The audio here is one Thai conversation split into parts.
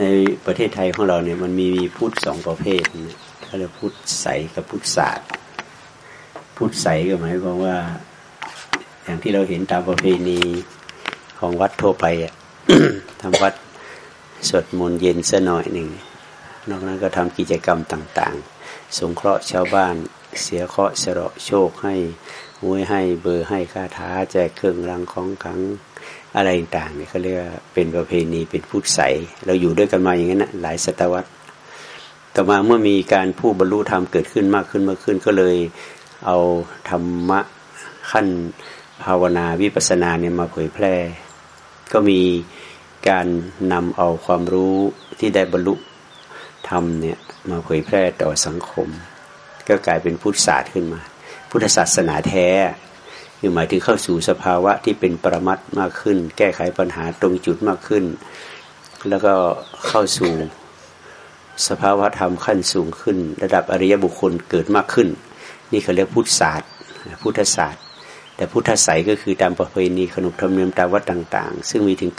ในประเทศไทยของเราเนี่ยมันมีพุทธสองประเภทเขาเรียกพุทธใสกับพุทธศาสตร์พุทธใสก็หมายความว่า อย่างที่เราเห็นตามประเพณีของวัดทั่วไปอะทำวัดสวดมนต์เย็นสัหน่อยหนึ่งนอกนั้นก็ทำกิจกรรมต่าง ๆ สงเคราะห์ชาวบ้าน เสียเคราะห์เสระโชคให้หวยให้เบอร์ให้คาถาแจกเครื่องรางของขัง อะไรต่างๆเนี่ยเขาเรียกเป็นประเพณีเป็นพุทธใสเราอยู่ด้วยกันมาอย่างนั้นนะหลายศตวรรษ ต่อมาเมื่อมีการผู้บรรลุธรรมเกิดขึ้นมากขึ้นมากขึ้นก็เลยเอาธรรมะขั้นภาวนาวิปัสสนาเนี่ยมาเผยแพร่ ก็มีการนำเอาความรู้ที่ได้บรรลุธรรมเนี่ยมาเผยแพร่ต่อสังคม ก็กลายเป็นพุทธศาสตร์ขึ้นมา พุทธศาสนาแท้ คือหมายถึงเข้าสู่สภาวะที่เป็นปรมัตมากขึ้น แก้ไขปัญหาตรงจุดมากขึ้น แล้วก็เข้าสู่สภาวะธรรมขั้นสูงขึ้น ระดับอริยบุคคลเกิดมากขึ้น นี่เขาเรียกพุทธศาสตร์ พุทธศาสตร์ แต่พุทธศาสตร์ก็คือตามประเพณีขนบธรรมเนียมตามวัดต่าง ๆ ซึ่งมีถึง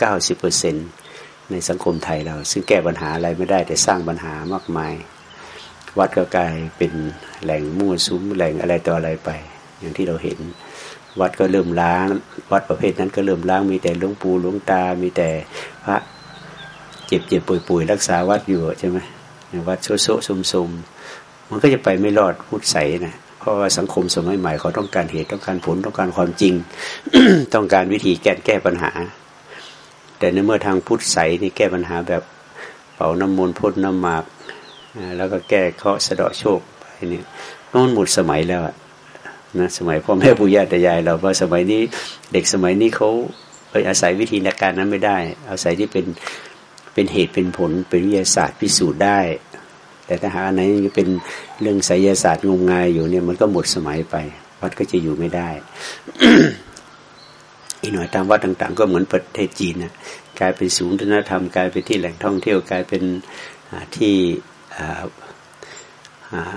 90%ในสังคมไทยเรา ซึ่งแก้ปัญหาอะไรไม่ได้แต่สร้างปัญหามากมาย วัดก็กลายเป็นแหล่งมั่วซุ้มแหล่งอะไรต่ออะไรไป อย่างที่เราเห็น วัดก็เริ่มล้าง วัดประเภทนั้นก็เริ่มล้างมีแต่หลวงปู่หลวงตา มีแต่พระเจ็บเจ็บป่วยป่วยรักษาวัดอยู่ใช่ไหมวัดโซโซสมสมมันก็จะไปไม่รอดพูดใสนะเพราะว่าสังคมสมัยใหม่เขาต้องการเหตุต้องการผลต้องการความจริง ต้องการวิธีแก้แก้ปัญหา แต่ในเมื่อทางพุทธใสนี่แก้ปัญหาแบบเป่าน้ำมนต์พ่นน้ำหมาก แล้วก็แก้เคราะห์สะเดาะโชคไปเนี่ยมันหมดสมัยแล้วอะ นะสมัยพ่อแม่ปู่ย่าตายายเราว่าสมัยนี้เด็กสมัยนี้เขาไปอาศัยวิธีในการนั้นไม่ได้ อาศัยที่เป็นเป็นเหตุเป็นผลเป็นวิทยาศาสตร์พิสูจน์ได้ แต่ถ้าหาอันไหนเป็นเรื่องไสยศาสตร์งมงายอยู่เนี่ยมันก็หมดสมัยไป วัดก็จะอยู่ไม่ได้อีกหน่อยตามวัดต่างๆ ก็เหมือนประเทศจีนนะกลายเป็นศูนย์วัฒนธรรมกลายเป็นที่แหล่งท่องเที่ยวกลายเป็นที่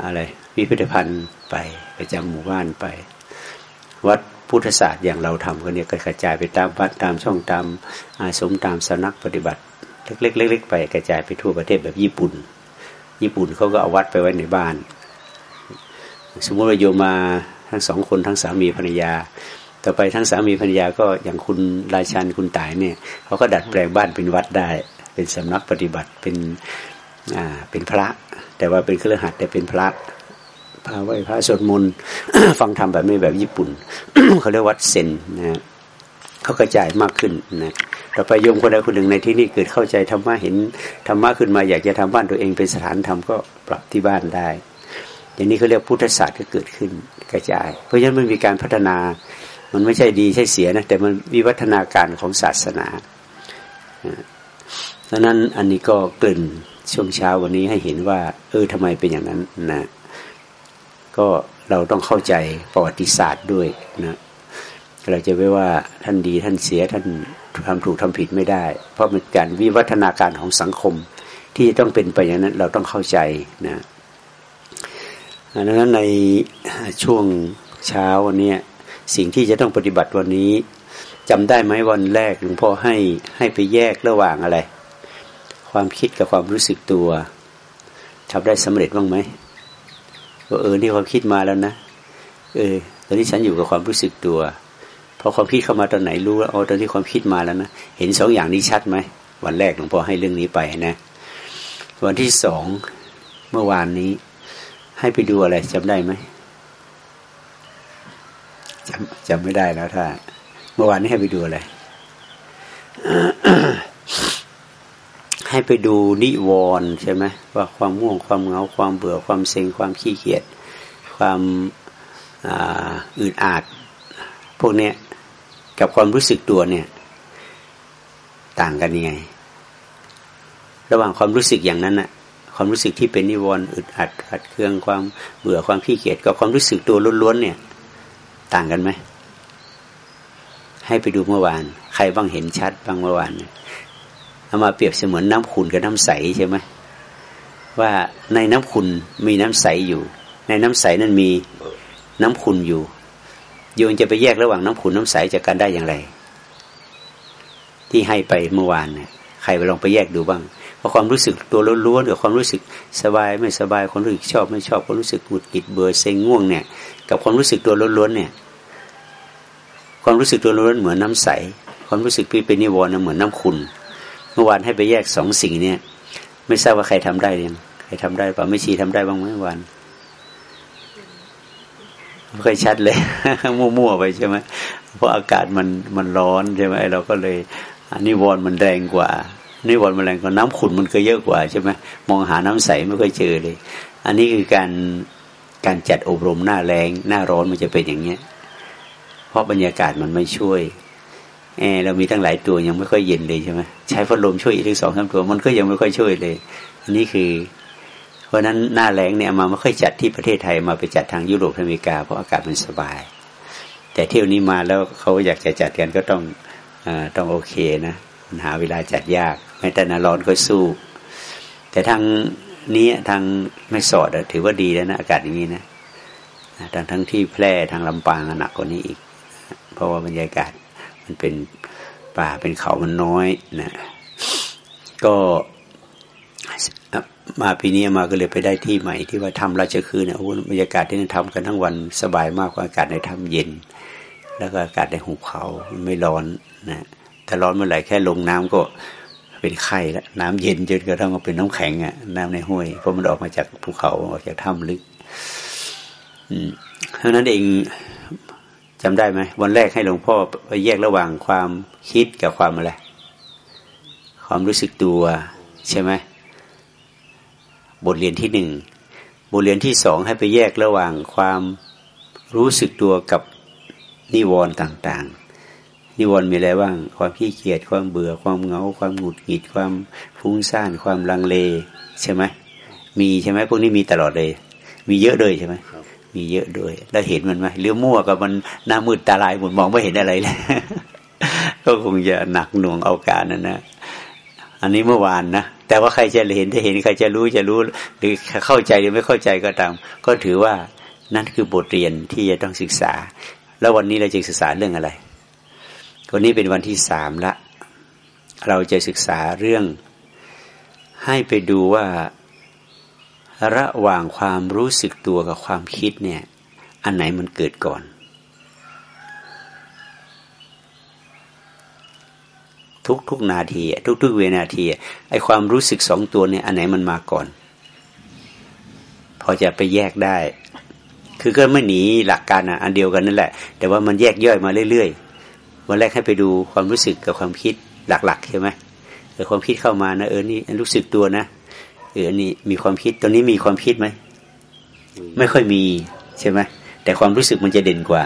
อะไรพิพิธภัณฑ์ไป ประจำหมู่บ้านไป วัดพุทธศาสตร์อย่างเราทำกันเนี่ยกระจายไปตามวัดตามช่องตามอาสมตามสนักปฏิบัติ เล็กๆไปกระจายไปทั่วประเทศแบบญี่ปุ่น ญี่ปุ่นเขาก็เอาวัดไปไว้ในบ้าน สมมติว่าโยมาทั้งสองคนทั้งสามีภรรยา ต่อไปทั้งสามีภรรยาก็อย่างคุณราชันคุณตายเนี่ยเขาก็ดัดแปลงบ้านเป็นวัดได้ เป็นสำนักปฏิบัติเป็นอ่าเป็นพระ แต่ว่าเป็นเครือขัดแต่เป็นพระ พาไหว้พระสวดมนต์ฟังธรรมแบบไม่แบบญี่ปุ่นเขาเรียกวัดเซนนะเขากระจายมากขึ้นนะต่อไปโยมคนใดคนหนึ่งในที่นี้เกิดเข้าใจธรรมะเห็นธรรมะขึ้นมาอยากจะทำบ้านตัวเองเป็นสถานธรรมก็ปรับที่บ้านได้ อย่างนี้เขาเรียกพุทธศาสตร์ก็เกิดขึ้นกระจาย เพราะฉะนั้นมันมีการพัฒนา มันไม่ใช่ดีใช่เสียนะแต่มันวิวัฒนาการของศาสนาดังนั้นอันนี้ก็เกินช่วงเช้าวันนี้ให้เห็นว่า เออทำไมเป็นอย่างนั้นนะ ก็เราต้องเข้าใจประวัติศาสตร์ด้วยนะเราจะไม่ว่าท่านดีท่านเสียท่านทำถูกทำผิดไม่ได้ เพราะเป็นการวิวัฒนาการของสังคมที่ต้องเป็นไปอย่างนั้นเราต้องเข้าใจนะดังนั้นในช่วงเช้าวันนี้สิ่งที่จะต้องปฏิบัติวันนี้จำได้ไหมวันแรกหลวงพ่อให้ให้ไปแยกระหว่างอะไร ความคิดกับความรู้สึกตัวทำได้สำเร็จบ้างไหม ว่าเออนี่ความคิดมาแล้วนะเออตอนนี้ฉันอยู่กับความรู้สึกตัวพอความคิดเข้ามาตอนไหนรู้แล้วอ๋อตอนที่ความคิดมาแล้วนะเห็นสองอย่างนี้ชัดไหมวันแรกหลวงพ่อให้เรื่องนี้ไปนะ วันที่สองเมื่อวานนี้ ให้ไปดูอะไรจำได้ไหมจำจำไม่ได้แล้วถ้า เมื่อวานนี้ให้ไปดูอะไร ให้ไปดูนิวรณ์ใช่ไหมว่าความง่วงความเหงาความเบื่อความเซ็งความขี้เกียจความอืดอาดพวกเนี้ยกับความรู้สึกตัวเนี่ย ต่างกันยังไง ระหว่างความรู้สึกอย่างนั้นอะความรู้สึกที่เป็นนิวรณ์อึดอัดขัดเครื่องความเบื่อความขี้เกียจกับความรู้สึกตัวล้วนๆเนี่ย ต่างกันไหมให้ไปดูเมื่อวาน ใครบ้างเห็นชัดบ้างเมื่อวานเนี่ย เอามาเปรียบเสมือนน้ำขุนกับน้ำใสใช่ไหมว่าในน้ำขุนมีน้ำใสอยู่ ในน้ำใสนั้นมีน้ำขุนอยู่ โยนจะไปแยกระหว่างน้ำขุนน้ำใสจากกันได้อย่างไร ที่ให้ไปเมื่อวานเนี่ยใครไปลองไปแยกดูบ้างเพราะความรู้สึกตัวล้วนๆกับความรู้สึกสบายไม่สบายความรู้สึกชอบไม่ชอบความรู้สึกหงุดหงิดเบื่อเซ็งง่วงเนี่ย กับความรู้สึกตัวล้วนๆเนี่ย ความรู้สึกตัวล้วนเหมือนน้าใส ความรู้สึกที่เป็นนิวรณ์เหมือนน้าขุน เมื่อวานให้ไปแยกสองสิ่งเนี่ย ไม่ทราบว่าใครทำได้ยังใครทำได้ป่ะไม่ชีทำได้บ้างไหมวันไม่ค่อยชัดเลย มั่วๆไปใช่ไหมเพราะอากาศมันมันร้อนใช่ไหมเราก็เลยนิวรณ์มันแรงกว่านิวรณ์มันแรงกว่าน้ำขุ่นมันก็เยอะกว่าใช่ไหมมองหาน้ำใสไม่ค่อยเจอเลย อันนี้คือการการจัดอบรมหน้าแรงหน้าร้อนมันจะเป็นอย่างเนี้ย เพราะบรรยากาศมันไม่ช่วย แอร์เรามีตั้งหลายตัวยังไม่ค่อยเย็นเลยใช่ไหมใช้พัดลมช่วยอีกสองสามตัวมันก็ยังไม่ค่อยช่วยเลย อันนี้คือ เพราะนั้นหน้าแรงเนี่ยมาไม่ค่อยจัดที่ประเทศไทยมาไปจัดทางยุโรปอเมริกาเพราะอากาศมันสบาย แต่เที่ยวนี้มาแล้วเขาอยากจะจัดกันก็ต้องอต้องโอเคนะมันหาเวลาจัดยากแม้แต่นาร้อนก็สู้ แต่ทางนี้ทางไม่สอดถือว่าดีแล้วนะอากาศอย่างนี้นะทางทั้งที่แพร่ทางลำปางหนักกว่านี้อีก เพราะว่าบรรยากาศ มันเป็นป่าเป็นเขามันน้อยนะก็มาปีนี้มาก็เลยไปได้ที่ใหม่ที่ว่าทำราชคือเนี่ยโอ้บรรยากาศที่นั่นทำกันทั้งวันสบายมากกว่าอากาศในถ้ำเย็น แล้วก็อากาศในหุบเขาไม่ร้อนนะถ้าร้อนเมื่อไหร่แค่ลงน้ำก็เป็นไข้แล้วน้ำเย็นจนกระทั่งมาเป็นน้ำแข็งอะน้ำในห้วยเพราะมันออกมาจากภูเขาออกจากถ้ำลึก อือเพราะนั้นเอง จำได้ไหมวันแรกให้หลวงพ่อไปแยกระหว่างความคิดกับความอะไร ความรู้สึกตัวใช่ไหมบทเรียนที่หนึ่งบทเรียนที่สองให้ไปแยกระหว่างความรู้สึกตัวกับนิวรณ์ต่าง ๆ นิวรณ์มีอะไรบ้าง ความขี้เกียจความเบื่อความเหงา ความหงุดหงิดความฟุ้งซ่านความลังเล ใช่ไหมมีใช่ไหมพวกนี้มีตลอดเลย มีเยอะเลยใช่ไหม มีเยอะด้วย แล้วเห็นมันไหมเรือมั่วกับมันหน้ามืดตาลายหมดมองไม่เห็นอะไรเลยก็คงจะหนักหน่วงเอาการนั่นนะอันนี้เมื่อวานนะแต่ว่าใครจะเห็นจะเห็นใครจะรู้จะรู้หรือเข้าใจหรือไม่เข้าใจก็ตาม ก็ถือว่านั่นคือบทเรียนที่จะต้องศึกษา แล้ววันนี้เราจะศึกษาเรื่องอะไรวันนี้เป็นวันที่สามละ เราจะศึกษาเรื่องให้ไปดูว่า ระหว่างความรู้สึกตัวกับความคิดเนี่ย อันไหนมันเกิดก่อน ทุกทุกนาที ทุกทุกเวนาทีไอความรู้สึกสองตัวเนี่ย อันไหนมันมาก่อน พอจะไปแยกได้ คือก็ไม่หนีหลักการอะ อันเดียวกันนั่นแหละ แต่ว่ามันแยกย่อยมาเรื่อยๆวันแรกให้ไปดูความรู้สึกกับความคิดหลักๆใช่ไหมแต่ความคิดเข้ามานะเออนี่รู้สึกตัวนะ เออนี่มีความคิดตอนนี้มีความคิดไหมไม่ค่อยมีใช่ไหมแต่ความรู้สึกมันจะเด่นกว่า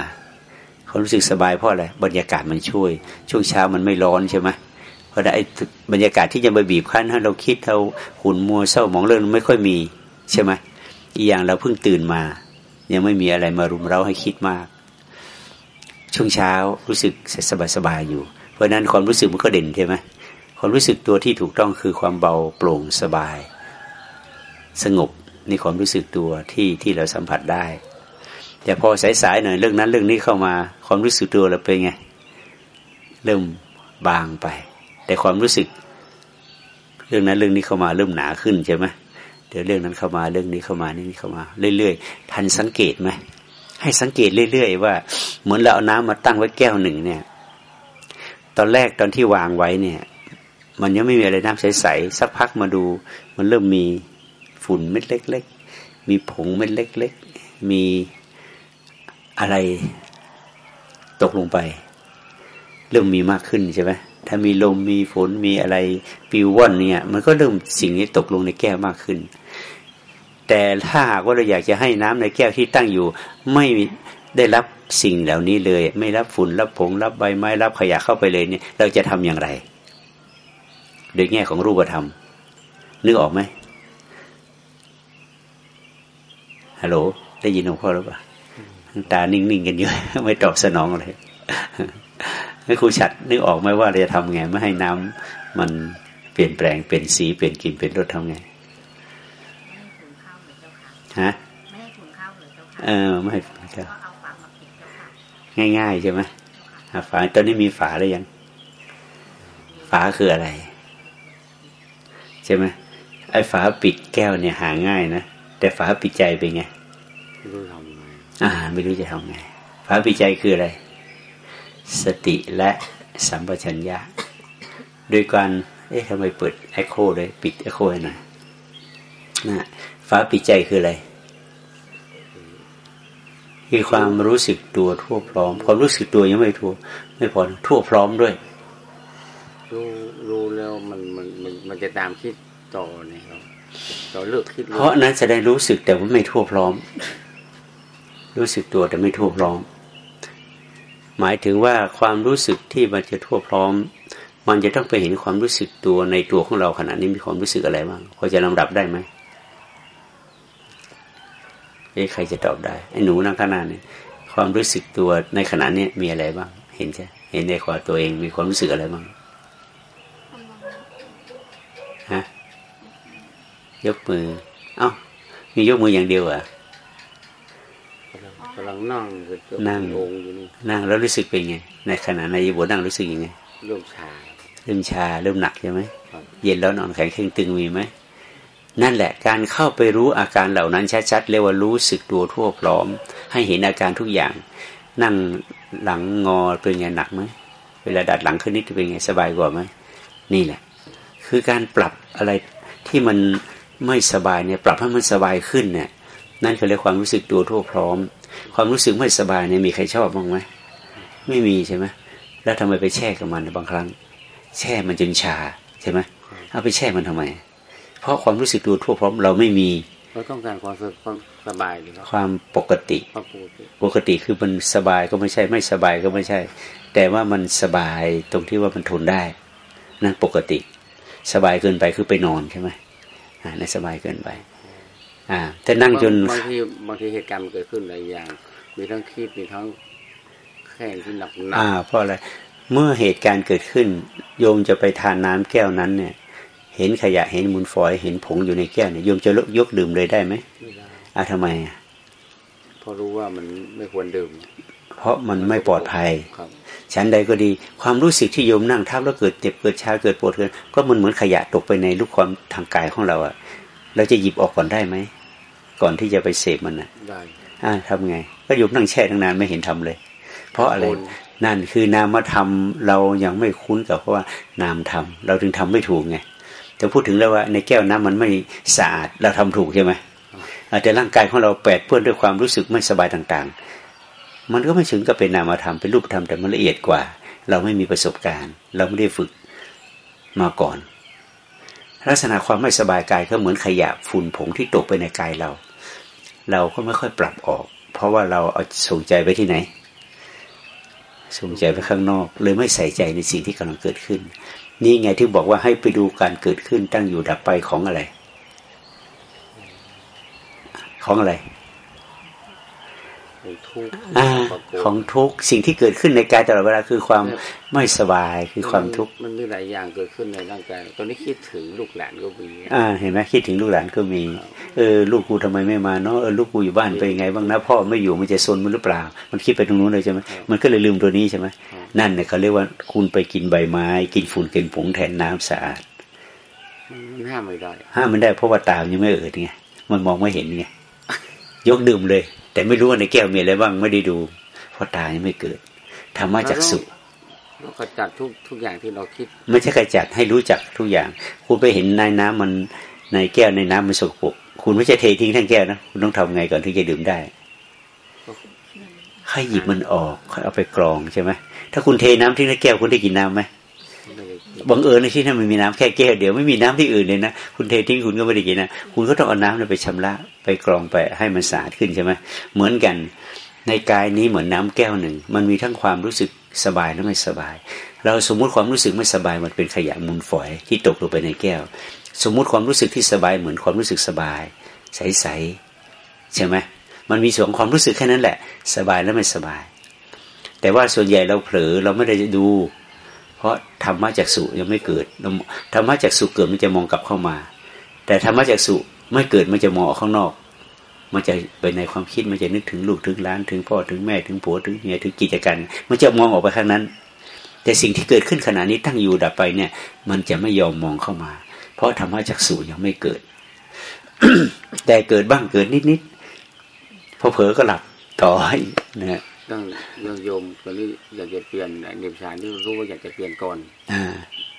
ความรู้สึกสบายเพราะอะไรบรรยากาศมันช่วย ช่วงเช้ามันไม่ร้อนใช่ไหมเพราะได้บรรยากาศที่จะมาบีบคั้นให้เราคิดเราหุ่นมัวเศร้าหมองเรื่องไม่ค่อยมีใช่ไหมอีกอย่างเราเพิ่งตื่นมา ยังไม่มีอะไรมารุมเราให้คิดมาก ช่วงเช้ารู้สึกสบายสบายอยู่ เพราะนั้นความรู้สึกมันก็เด่นใช่ไหมความรู้สึกตัวที่ถูกต้องคือความเบาโปร่งสบาย สงบนี่ความรู้สึกตัวที่ที่เราสัมผัสได้ แต่พอสายๆหน่อยเรื่องนั้นเรื่องนี้เข้ามาความรู้สึกตัวเราเป็นไง เริ่มบางไป แต่ความรู้สึก เรื่องนั้นเรื่องนี้เข้ามาเริ่มหนาขึ้นใช่ไหมเดี๋ยวเรื่องนั้นเข้ามาเรื่องนี้เข้ามานี่เข้ามาเรื่อยๆทันสังเกตไหมให้สังเกตเรื่อยๆว่า เหมือนเราเอาน้ำมาตั้งไว้แก้วหนึ่งเนี่ย ตอนแรกตอนที่วางไว้เนี่ย มันยังไม่มีอะไรน้ำใสๆสักพักมาดู มันเริ่มมี ฝุ่นเม็ดเล็ก ๆ มีผงเม็ดเล็ก ๆ มีอะไรตกลงไป เริ่มมีมากขึ้นใช่ไหมถ้ามีลมมีฝนมีอะไรปิวว่อนเนี่ย มันก็เริ่มสิ่งนี้ตกลงในแก้วมากขึ้น แต่ถ้าหากว่าเราอยากจะให้น้ำในแก้วที่ตั้งอยู่ ไม่ได้รับสิ่งเหล่านี้เลย ไม่รับฝุ่นรับผงรับใบไม้รับขยะเข้าไปเลยเนี่ย เราจะทำอย่างไร โดยแง่ของรูปธรรมนึกออกไหม ฮัลโหล ได้ยินหลวงพ่อหรือเปล่าตานิ่งๆกันเยอะไม่ตอบสนองเลยให้ครูชัดนึกออกไหมว่าเราจะทำไงไม่ให้น้ำมันเปลี่ยนแปลงเป็นสีเปลี่ยนกลิ่นเป็นรสทำไงฮะไม่ให้ถุนข้าวเลยเจ้าค่ะเออไม่ให้ถุนข้าวเอาฝามาปิดเจ้าค่ะง่ายๆใช่ไหมฝาตอนนี้มีฝาหรือยัง ฝาคืออะไรฝใช่ไหมไอ้ฝาปิดแก้วเนี่ยหาง่ายนะ แต่ฝาปิดใจเป็นไงไม่รู้ทำไงอ่า ไม่รู้จะทำไงฝาปิดใจคืออะไร สติและสัมปชัญญะโดยการเอ๊ะทำไมเปิดเอ็โคเลยปิดเอ็โคให้หน่อยนะฝาปิดใจคืออะไรคือความรู้สึกตัวทั่วพร้อม ความรู้สึกตัวยังไม่ทั่ว ไม่พอทั่วพร้อมด้วย รู้รู้แล้วมันมันมันมันจะตามคิดต่อเนี่ยครับ ต่อเลือกคิดเพราะนั้นจะได้รู้สึกแต่ว่าไม่ทั่วพร้อม รู้สึกตัวแต่ไม่ทั่วพร้อม หมายถึงว่าความรู้สึกที่มันจะทั่วพร้อม มันจะต้องไปเห็นความรู้สึกตัวในตัวของเราขณะนี้มีความรู้สึกอะไรบ้างพอจะลำดับได้ไหมเอ๊ะใครจะตอบได้ไอ้หนูนั่งข้างหน้าเนี่ยความรู้สึกตัวในขณะนี้มีอะไรบ้าง เห็นใช่เห็นในความตัวเองมีความรู้สึกอะไรบ้างฮะ ยกมือ เอ้ามียกมืออย่างเดียวอะกำลังนั่งนั่งอยู่นี่นั่งแล้วรู้สึกเป็นไง ในขณะในยบนั่งรู้สึกยังไงเริ่มชาเริ่มชาเริ่มหนักใช่ไหมเย็นแล้วนอนแข็งเข่งตึงมีไหมนั่นแหละการเข้าไปรู้อาการเหล่านั้นชัดๆเรียกว่ารู้สึกตัวทั่วพร้อม ให้เห็นอาการทุกอย่าง นั่งหลังงอเป็นไงหนักไหมเวลาดัดหลังขึ้นนิดเป็นไงสบายกว่าไหมนี่แหละ คือการปรับอะไรที่มัน ไม่สบายเนี่ยปรับให้มันสบายขึ้นเนี่ยนั่นคือเรียกความรู้สึกตัวทั่วพร้อม ความรู้สึกไม่สบายเนี่ยมีใครชอบบ้างไหมไม่มีใช่ไหมแล้วทำไมไปแช่กับมันบางครั้ง แช่มันจนชาใช่ไหมเอาไปแช่มันทำไม เพราะความรู้สึกตัวทั่วพร้อมเราไม่มีเราต้องการความความสบายหรือความปกติปกติคือมันสบายก็ไม่ใช่ ไม่สบายก็ไม่ใช่ แต่ว่ามันสบายตรงที่ว่ามันทนได้ นั่นปกติ สบายเกินไปคือไปนอนใช่ไหม อ่านั่นสบายเกินไป อ่าแต่นั่งจนบางทีบางทีเหตุการณ์มันเกิดขึ้นหลายอย่าง มีทั้งคิดมีทั้งแข่งที่หนักหนักอ่าเพราะอะไรเมื่อเหตุการณ์เกิดขึ้น โยมจะไปทานน้ำแก้วนั้นเนี่ย เห็นขยะเห็นมูลฝอยเห็นผงอยู่ในแก้วเนี่ยโยมจะยกดื่มเลยได้ไหมไม่ได้อะทำไมอะเพราะรู้ว่ามันไม่ควรดื่ม เพราะมันไม่ปลอดภัย ชั้นใดก็ดีความรู้สึกที่โยมนั่งทับแล้วเกิดเจ็บเกิดชาเกิดปวดเกิดก็มันเหมือนขยะตกไปในลูกความทางกายของเราอะเราจะหยิบออกก่อนได้ไหมก่อนที่จะไปเสพมันอะได้อ่าทำไง ก็โยมนั่งแช่ตั้งนานไม่เห็นทำเลย เพราะอะไรนั่นคือนามธรรมเรายังไม่คุ้นกับเพราะว่านามธรรมเราจึงทำไม่ถูกไงแต่พูดถึงแล้วว่าในแก้วน้ำมันไม่สะอาดเราทำถูกใช่ไหมแต่ร่างกายของเราแปดเพื่อนด้วยความรู้สึกไม่สบายต่างๆ มันก็ไม่ถึงกับเป็นนามธรรมเป็นรูปธรรมแต่มันละเอียดกว่า เราไม่มีประสบการณ์ เราไม่ได้ฝึกมาก่อน ลักษณะความไม่สบายกายก็เหมือนขยะฝุ่นผงที่ตกไปในกายเรา เราก็ไม่ค่อยปรับออก เพราะว่าเราเอาส่งใจไปที่ไหนส่งใจไปข้างนอกเลยไม่ใส่ใจในสิ่งที่กำลังเกิดขึ้น นี่ไงที่บอกว่าให้ไปดูการเกิดขึ้นตั้งอยู่ดับไปของอะไร ของอะไร ของทุกสิ่งที่เกิดขึ้นในกายตลอดเวลาคือความไม่สบายคือความทุกข์มันมีหลายอย่างเกิดขึ้นในร่างกายตอนนี้คิดถึงลูกหลานก็มีอ่าเห็นไหมคิดถึงลูกหลานก็มีเออลูกกูทำไมไม่มาเนาะเออลูกกูอยู่บ้านไปยังไงบ้างนะพ่อไม่อยู่มันจะซนมันหรือเปล่า มันคิดไปตรงนู้นเลยใช่ไหมมันก็เลยลืมตัวนี้ใช่ไหมนั่นเนี่ยเขาเรียกว่าคุณไปกินใบไม้ กินฝุ่นกินผงแทนน้ำสะอาดมันห้ามไม่ได้ห้ามมันได้เพราะว่าตายังไม่เอิดไงมันมองไม่เห็นไงยกดื่มเลย แต่ไม่รู้ว่าในแก้วมีอะไรบ้างไม่ได้ดู เพราะตายังไม่เกิดธรรมะจักสุเราขจัดทุกทุกอย่างที่เราคิด ไม่ใช่ขจัดให้รู้จักทุกอย่าง คุณไปเห็นในน้ำมันในแก้วในน้ำมันสกปรกคุณไม่ใช่เททิ้งทั้งแก้วนะคุณต้องทำไงก่อนที่จะดื่มได้ให้หยิบมันออกค่อยเอาไปกรองใช่ไหมถ้าคุณเทน้ำทิ้งในแก้วคุณได้กินน้ำไหม บังเอิญในที่นั้นมันมีน้ำแค่แก้วเดียวไม่มีน้ำที่อื่นเลยนะคุณเททิ้งคุณก็ไม่ได้กินนะคุณก็ต้องเอาน้ำไปชำระไปกรองไปให้มันสะอาดขึ้นใช่ไหมเหมือนกัน ในกายนี้เหมือนน้าแก้วหนึ่ง มันมีทั้งความรู้สึกสบายและไม่สบาย เราสมมุติความรู้สึกไม่สบายมันเป็นขยะมูลฝอยที่ตกลงไปในแก้ว สมมุติความรู้สึกที่สบายเหมือนความรู้สึกสบาย ใสๆใช่ไหมมันมีส่วนความรู้สึกแค่นั้นแหละ สบายและไม่สบาย แต่ว่าส่วนใหญ่เราเผลอเราไม่ได้ดู เพราะธรรมะจากสุยังไม่เกิดธรรมะจากสุเกิดมันจะมองกลับเข้ามา แต่ธรรมะจากสุไม่เกิดมันจะมองออกข้างนอก มันจะไปในความคิดมันจะนึกถึงลูกถึงล้านถึงพ่อถึงแม่ถึงผัวถึงเมียถึงกิจการมันจะมองออกไปข้างนั้น แต่สิ่งที่เกิดขึ้นขณะนี้ตั้งอยู่ดับไปเนี่ย มันจะไม่ยอมมองเข้ามา เพราะธรรมะจักสูยังไม่เกิด แต่เกิดบ้างเกิดนิดๆพอเผลอก็หลับต่อนะฮะ เรื่องเรื่องโยมตอนนี้อยากจะเปลี่ยนเด็กชายที่รู้ว่าอยากจะเปลี่ยนก่อนอ่า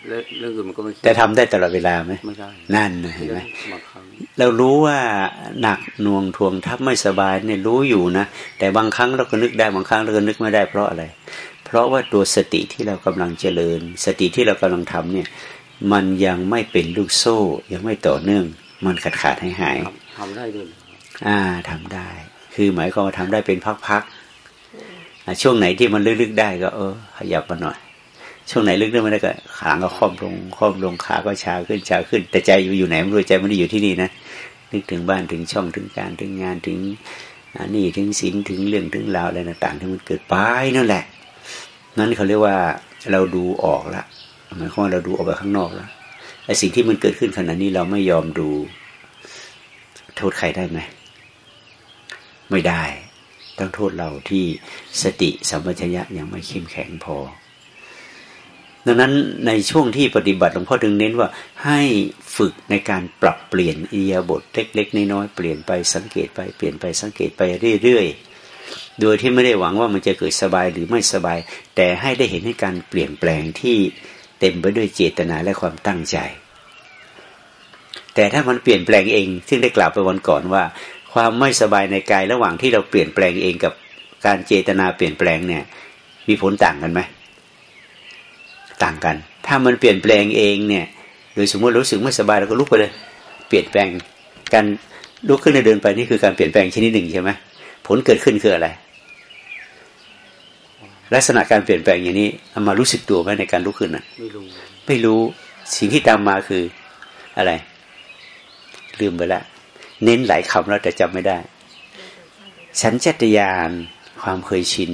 แล้วเรื่องอื่นมันก็ไม่คิดแต่ทำได้ตลอดเวลาไหมไม่ได้นั่นนะเห็นไหมบางครั้งเรารู้ว่าหนักหน่วงทวงทับไม่สบายเนี่ยรู้อยู่นะแต่บางครั้งเราก็นึกได้บางครั้งเราก็นึกไม่ได้เพราะอะไร เพราะว่าตัวสติที่เรากำลังเจริญ สติที่เรากำลังทำเนี่ย มันยังไม่เป็นลูกโซ่ ยังไม่ต่อเนื่อง มันขาดขาดหายหายทำทำได้ด้วยนะครับอ่าทำได้ คือหมายความว่าทำได้เป็นพักๆอะ ช่วงไหนที่มันลึกๆได้ก็ เออขยับมาหน่อย ช่วงไหนลึกๆไม่ได้ก็ขาก็ค่อมลงค่อมลงขาก็ชาขึ้นชาขึ้น แต่ใจอยู่อยู่ไหนไม่รู้ใจไม่ได้อยู่ที่นี่นะนึกถึงบ้านถึงช่องถึงการถึงงานถึงนนี้ถึงศีลถึงเรื่องถึงราวอะไรต่างๆที่มันเกิดไปนั่นแหละ นั่นเขาเรียกว่าเราดูออกละหมายความว่าเราดูออกไปข้างนอกแล้วไอ้สิ่งที่มันเกิดขึ้นขณะนี้เราไม่ยอมดู โทษใครได้ไหมไม่ได้ ต้องโทษเราที่สติสัมปชัญญะยังไม่เข้มแข็งพอ ดังนั้นในช่วงที่ปฏิบัติหลวงพ่อถึงเน้นว่าให้ฝึกในการปรับเปลี่ยนอิยาบถเล็กๆน้อยๆเปลี่ยนไปสังเกตไปเปลี่ยนไปสังเกตไปเรื่อยๆ โดยที่ไม่ได้หวังว่ามันจะเกิดสบายหรือไม่สบาย แต่ให้ได้เห็นให้การเปลี่ยนแปลงที่เต็มไปด้วยเจตนาและความตั้งใจแต่ถ้ามันเปลี่ยนแปลงเอง ซึ่งได้กล่าวไปวันก่อนว่า ความไม่สบายในกายระหว่างที่เราเปลี่ยนแปลงเองกับการเจตนาเปลี่ยนแปลงเนี่ย มีผลต่างกันไหมต่างกัน ถ้ามันเปลี่ยนแปลงเองเนี่ย โดยสมมติรู้สึกไม่สบายเราก็ลุกไปเลย เปลี่ยนแปลงการลุกขึ้นเดินไปนี่คือการเปลี่ยนแปลงชนิดหนึ่งใช่ไหมผลเกิดขึ้นคืออะไร ลักษณะการเปลี่ยนแปลงอย่างนี้เอามารู้สึกตัวไหมในการลุกขึ้นอะ ไม่รู้ไม่รู้สิ่งที่ตามมาคืออะไร ลืมไปแล้ว เน้นหลายคำแล้วแต่จำไม่ได้ฉันจัตยานความเคยชิน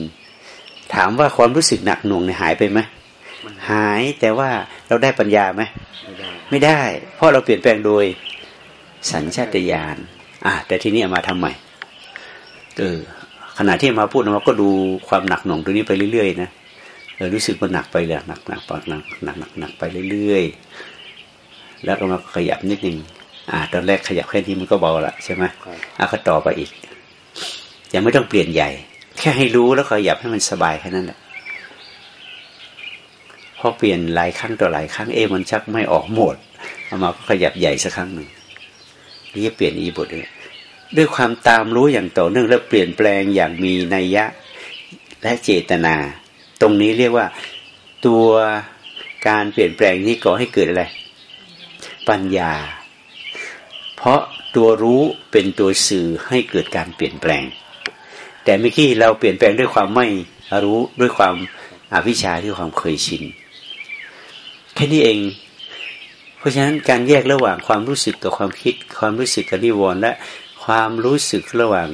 ถามว่าความรู้สึกหนักหน่วงเนี่ยหายไปไหมมหายแต่ว่าเราได้ปัญญาไหมไม่ได้ไม่ได้ เพราะเราเปลี่ยนแปลงโดยสัญชาตญาณอะแต่ทีนี้มาทำใหม่เออขณะที่มาพูดเราก็ดูความหนักหน่วงตรงนี้ไปเรื่อยๆนะเออรู้สึกว่าหนักไปเลยหนักหนักหนักหนักหนักหนักหนักไปเรื่อยๆแล้วก็มาขยับนิดนึง อ่า ตอนแรกขยับแค่นี้มันก็เบาละใช่ไหมครับอะก็ต่อไปอีก ยังไม่ต้องเปลี่ยนใหญ่ แค่ให้รู้แล้วขยับให้มันสบายแค่นั้นแหละพอเปลี่ยนหลายครั้งต่อหลายครั้งเอะมันชักไม่ออกโหมดเอามาก็ขยับใหญ่สักครั้งหนึ่งนี่จะเปลี่ยนอีบทเลยด้วยความตามรู้อย่างต่อเนื่องและเปลี่ยนแปลงอย่างมีนัยยะและเจตนา ตรงนี้เรียกว่าตัวการเปลี่ยนแปลงนี้ก่อให้เกิดอะไร ปัญญาเพ ราะตัวรู้เป็นตัวสื่อให้เกิดการเปลี่ยนแปลง แต่เมื่อกี้เราเปลี่ยนแปลงด้วยความไม่รู้ด้วยความอวิชชาด้วยความเคยชินแค่นี้เอง เพราะฉะนั้นการแยกระหว่างความรู้สึกกับความคิด ความรู้สึกกับนิวรณ์และความรู้สึกระหว่าง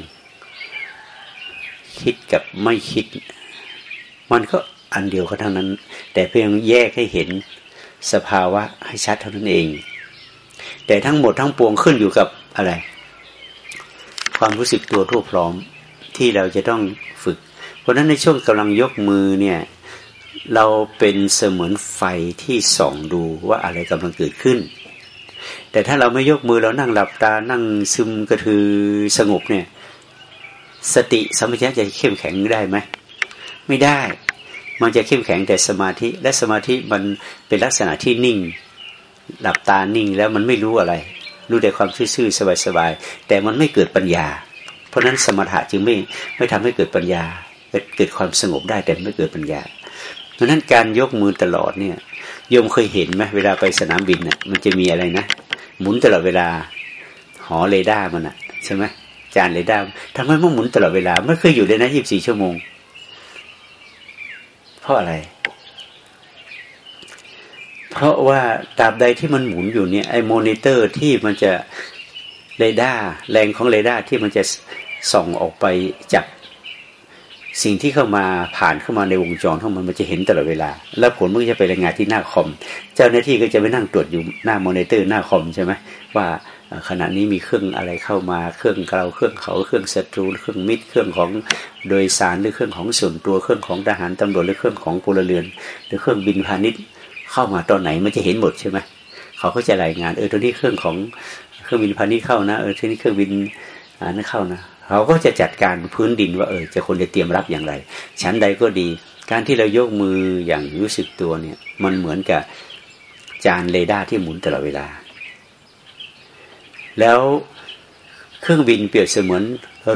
คิดกับไม่คิด มันก็อันเดียวกันทั้งนั้น แต่เพียงแยกให้เห็นสภาวะให้ชัดเท่านั้นเอง แต่ทั้งหมดทั้งปวงขึ้นอยู่กับอะไร ความรู้สึกตัวทั่วพร้อมที่เราจะต้องฝึก เพราะฉะนั้นในช่วงกำลังยกมือเนี่ยเราเป็นเสมือนไฟที่ส่องดูว่าอะไรกำลังเกิดขึ้น แต่ถ้าเราไม่ยกมือเรานั่งหลับตานั่งซึมกระทือสงบเนี่ยสติสัมปชัญญะจะเข้มแข็งได้ไหมไม่ได้ มันจะเข้มแข็งแต่สมาธิและสมาธิมันเป็นลักษณะที่นิ่ง หลับตานิ่งแล้วมันไม่รู้อะไร รู้แต่ความซื่อๆสบายๆแต่มันไม่เกิดปัญญา เพราะฉะนั้นสมถะจึงไม่ไม่ทำให้เกิดปัญญาเกิดความสงบได้แต่ไม่เกิดปัญญา เพราะนั้นการยกมือตลอดเนี่ยโยมเคยเห็นไหมเวลาไปสนามบินน่ะมันจะมีอะไรนะหมุนตลอดเวลาหอเรดาร์มันอะใช่ไหมจานเรดาร์ทำไมมันหมุนตลอดเวลาไม่เคยอยู่เลยนะยี่บสี่ชั่วโมง เพราะอะไร เพราะว่าตราบใดที่มันหมุนอยู่เนี่ยไอ้มอนิเตอร์ที่มันจะเรดาร์แรงของเรดาร์ที่มันจะส่องออกไปจากสิ่งที่เข้ามาผ่านเข้ามาในวงจรของมันมันจะเห็นตลอดเวลา แล้วผลมันก็จะไปรายงานที่หน้าคอม เจ้าหน้าที่ก็จะไปนั่งตรวจอยู่หน้ามอนิเตอร์หน้าคอมใช่ไหมว่าขณะนี้มีเครื่องอะไรเข้ามาเครื่องเราเครื่องเขาเครื่องศัตรูเครื่องมิตรเครื่องของโดยสารหรือเครื่องของส่วนตัวเครื่องของทหารตำรวจหรือเครื่องของพลเรือน หรือเครื่องบินพาณิชย์ เข้ามาตอนไหนมันจะเห็นหมดใช่ไหมเขาก็จะรายงานเออตัวนี้เครื่องของเครื่องบินพาณิชย์เข้านะเออที่นี้เครื่องบินอ่านั่นเข้านะเขาก็จะจัดการพื้นดินว่าเออจะคนจะเตรียมรับอย่างไรชั้นใดก็ดี การที่เรายกมืออย่างรู้สึกตัวเนี่ย มันเหมือนกับจานเรดาร์ที่หมุนตลอดเวลา แล้วเครื่องบินเปรียบเสมือน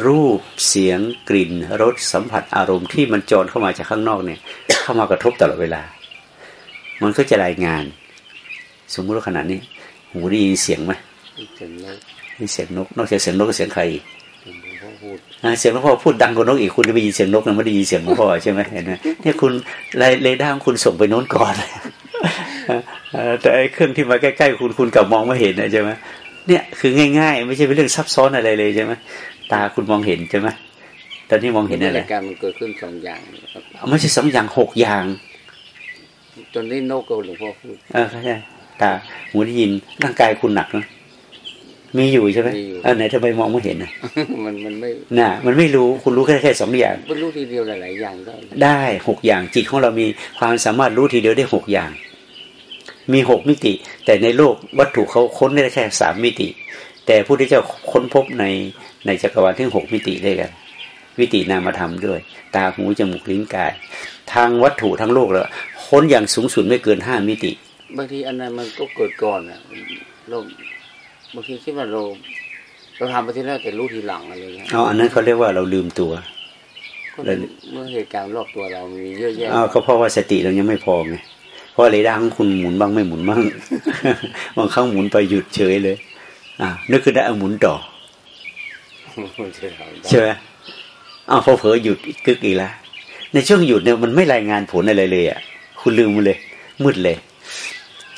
รูปเสียงกลิ่นรสสัมผัสอารมณ์ที่มันจรเข้ามาจากข้างนอกเนี่ย เข้ามากระทบตลอดเวลา มันก็จะรายงาน สมมติว่าขณะนี้ หูได้ยินเสียงไหมเสียงนกนี่เสียงนกนอกจากเสียงนกก็เสียงใครอีกเสียงหลวงพ่อพูดอ่าเสียงหลวงพ่อพูดดังกว่านกอีกคุณได้ยินเสียงนกนะไม่ได้ยินเสียงหลวงพ่อใช่ไหมเห็นไหมเนี่ยคุณเรเรดาร์ของคุณส่งไปโน้นก่อนเออแต่ไอ้เครื่องที่มาใกล้ๆคุณคุณกลับมองไม่เห็นนะใช่ไหมเนี่ยคือง่าย ๆ ไม่ใช่เป็นเรื่องซับซ้อนอะไรเลยใช่ไหมตาคุณมองเห็นใช่ไหมตอนนี้มองเห็นอะไรเหตุการณ์มันเกิดขึ้นสองอย่างครับไม่ใช่สองอย่างหกอย่างจ นได้นกกับหลวงพ่อพูดเออใช่ตาหูได้ยินร่างกายคุณหนักนะมีอยู่ใช่ไหมมีอยู่เออไหนทำไมมองไม่เห็นนะมันมันไม่น่ะ มันไม่รู้คุณรู้แค่แค่สองอย่างไม่รู้ทีเดียวหลายๆอย่างได้ได้หกอย่างจิตของเรามีความสามารถรู้ทีเดียวได้หกอย่าง มีหกมิติ แต่ในโลกวัตถุเขาค้นได้แค่สามมิติ แต่ผู้ที่เจ้าค้นพบในในจักรวาลถึงหกมิติด้วยกัน มิตินามธรรมด้วย ตาหูจมูกลิ้นกาย ทางวัตถุทั้งโลกแล้วค้นอย่างสูงสุดไม่เกินห้ามิติ บางทีอันนั้นมันก็เกิดก่อนอะเราบางทีคิดว่าเราเราทำไปที่แรกแต่รู้ทีหลังอะไรเงี้ยเอาอันนั้นเขาเรียกว่าเราลืมตัวก็เลยเมื่อเหตุการณ์รอบตัวเรามีเยอะแยะอ้าวก็เพราะว่าสติเรายังไม่พอไงเพราะเรดาร์ของคุณหมุนบ้างไม่หมุนบ้างบางครั้งหมุนไปหยุดเฉยเลย อ่านึกขึ้นได้เอาหมุนต่อใช่ไหม อ้าวพอเผลอหยุดกึกอีกแล้วในช่วงหยุดเนี่ยมันไม่รายงานผลอะไรเลยอะคุณลืมมันเลย มืดเลย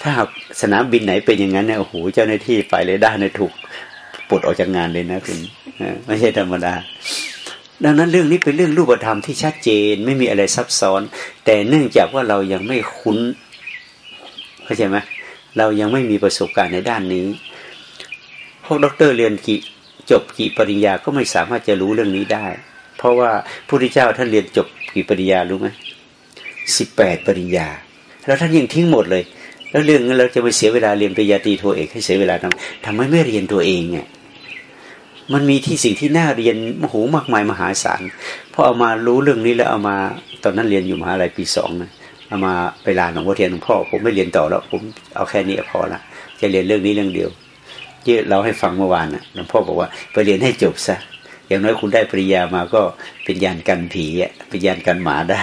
ถ้าหากสนามบินไหนเป็นอย่างนั้นเนี่ยโอ้โหเจ้าหน้าที่ไปเลยได้เนี่ยถูกปลดออกจากงานเลยนะคุณไม่ใช่ธรรมดา ดังนั้นเรื่องนี้เป็นเรื่องรูปธรรมที่ชัดเจนไม่มีอะไรซับซ้อน แต่เนื่องจากว่าเรายังไม่คุ้นเข้าใจไหมเรายังไม่มีประสบการณ์ในด้านนี้พวกด็อกเตอร์เรียนกี่จบกี่ปริญญาก็ไม่สามารถจะรู้เรื่องนี้ได้ เพราะว่าพระพุทธเจ้าท่านเรียนจบกี่ปริญญารู้ไหมสิบแปดปริญญา แล้วท่านยังทิ้งหมดเลย แล้วเรื่องนั้เราจะไปเสียเวลาเรียนปริญญาตรีโทเอกให้เสียเวลาทำทำไมไม่เรียนตัวเองเนี่ยมันมีที่สิ่งที่น่าเรียนโอ้โหมากมายมหาศาลพอเอามารู้เรื่องนี้แล้วเอามาตอนนั้นเรียนอยู่มหาลัยปีสองนะเอามาไปลาหลวงพ่อเทียนหลวงพ่อผมไม่เรียนต่อแล้ว ผมเอาแค่นี้พอละจะเรียนเรื่องนี้เรื่องเดียวที่เราให้ฟังเมื่อวานนะหลวงพ่อบอกว่าไปเรียนให้จบซะ อย่างน้อยคุณได้ปริญญามาก็เป็นยานกันผีอะเป็นยานกันหมาได้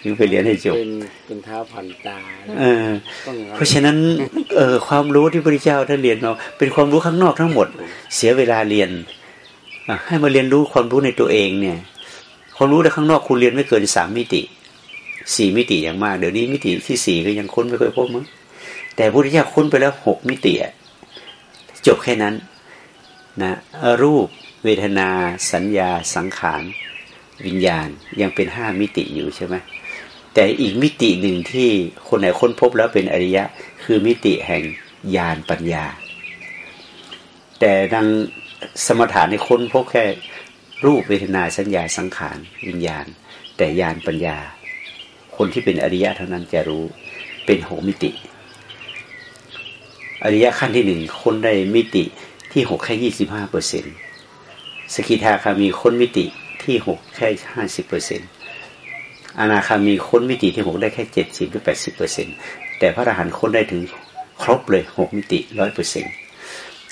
หรือไปเรียนให้จบเป็นเป็นเท้าพันตาเออต้องอย่างนั้นเพราะฉะนั้นเออความรู้ที่พระพุทธเจ้าท่านเรียนเราเป็นความรู้ข้างนอกทั้งหมด เสียเวลาเรียนอะให้มาเรียนรู้ความรู้ในตัวเองเนี่ย ความรู้ในข้างนอกคุณเรียนไม่เกินสามมิติสี่มิติอย่างมากเดี๋ยวนี้มิติที่สี่ก็ยังค้นไม่ค่อยพบมั้งแต่พระพุทธเจ้าค้นไปแล้วหกมิติอะจบแค่นั้น นะรูป เวทนา สัญญา สังขาร วิญญาณยังเป็นห้ามิติอยู่ใช่ไหมแต่อีกมิติหนึ่งที่คนไหนค้นพบแล้วเป็นอริยะ คือมิติแห่งญาณปัญญา แต่ดังสมถะในค้นพบแค่รูปเวทนาสัญญาสังขาร วิญญาณ แต่ญาณปัญญา คนที่เป็นอริยะเท่านั้นจะรู้เป็นหกมิติ อริยะขั้นที่หนึ่งค้นได้มิติที่หกแค่ยี่สิบห้าเปอร์เซ็นต์ สกิทาคามีค้นมิติที่หกแค่ห้าสิบเปอร์เซ็นอนาคามีค้นมิติที่หกได้แค่เจ็ดสิบหรือแปดสิบเปอร์เซ็นแต่พระอรหันต์ค้นได้ถึงครบเลยหกมิติร้อยเปอร์เซ็น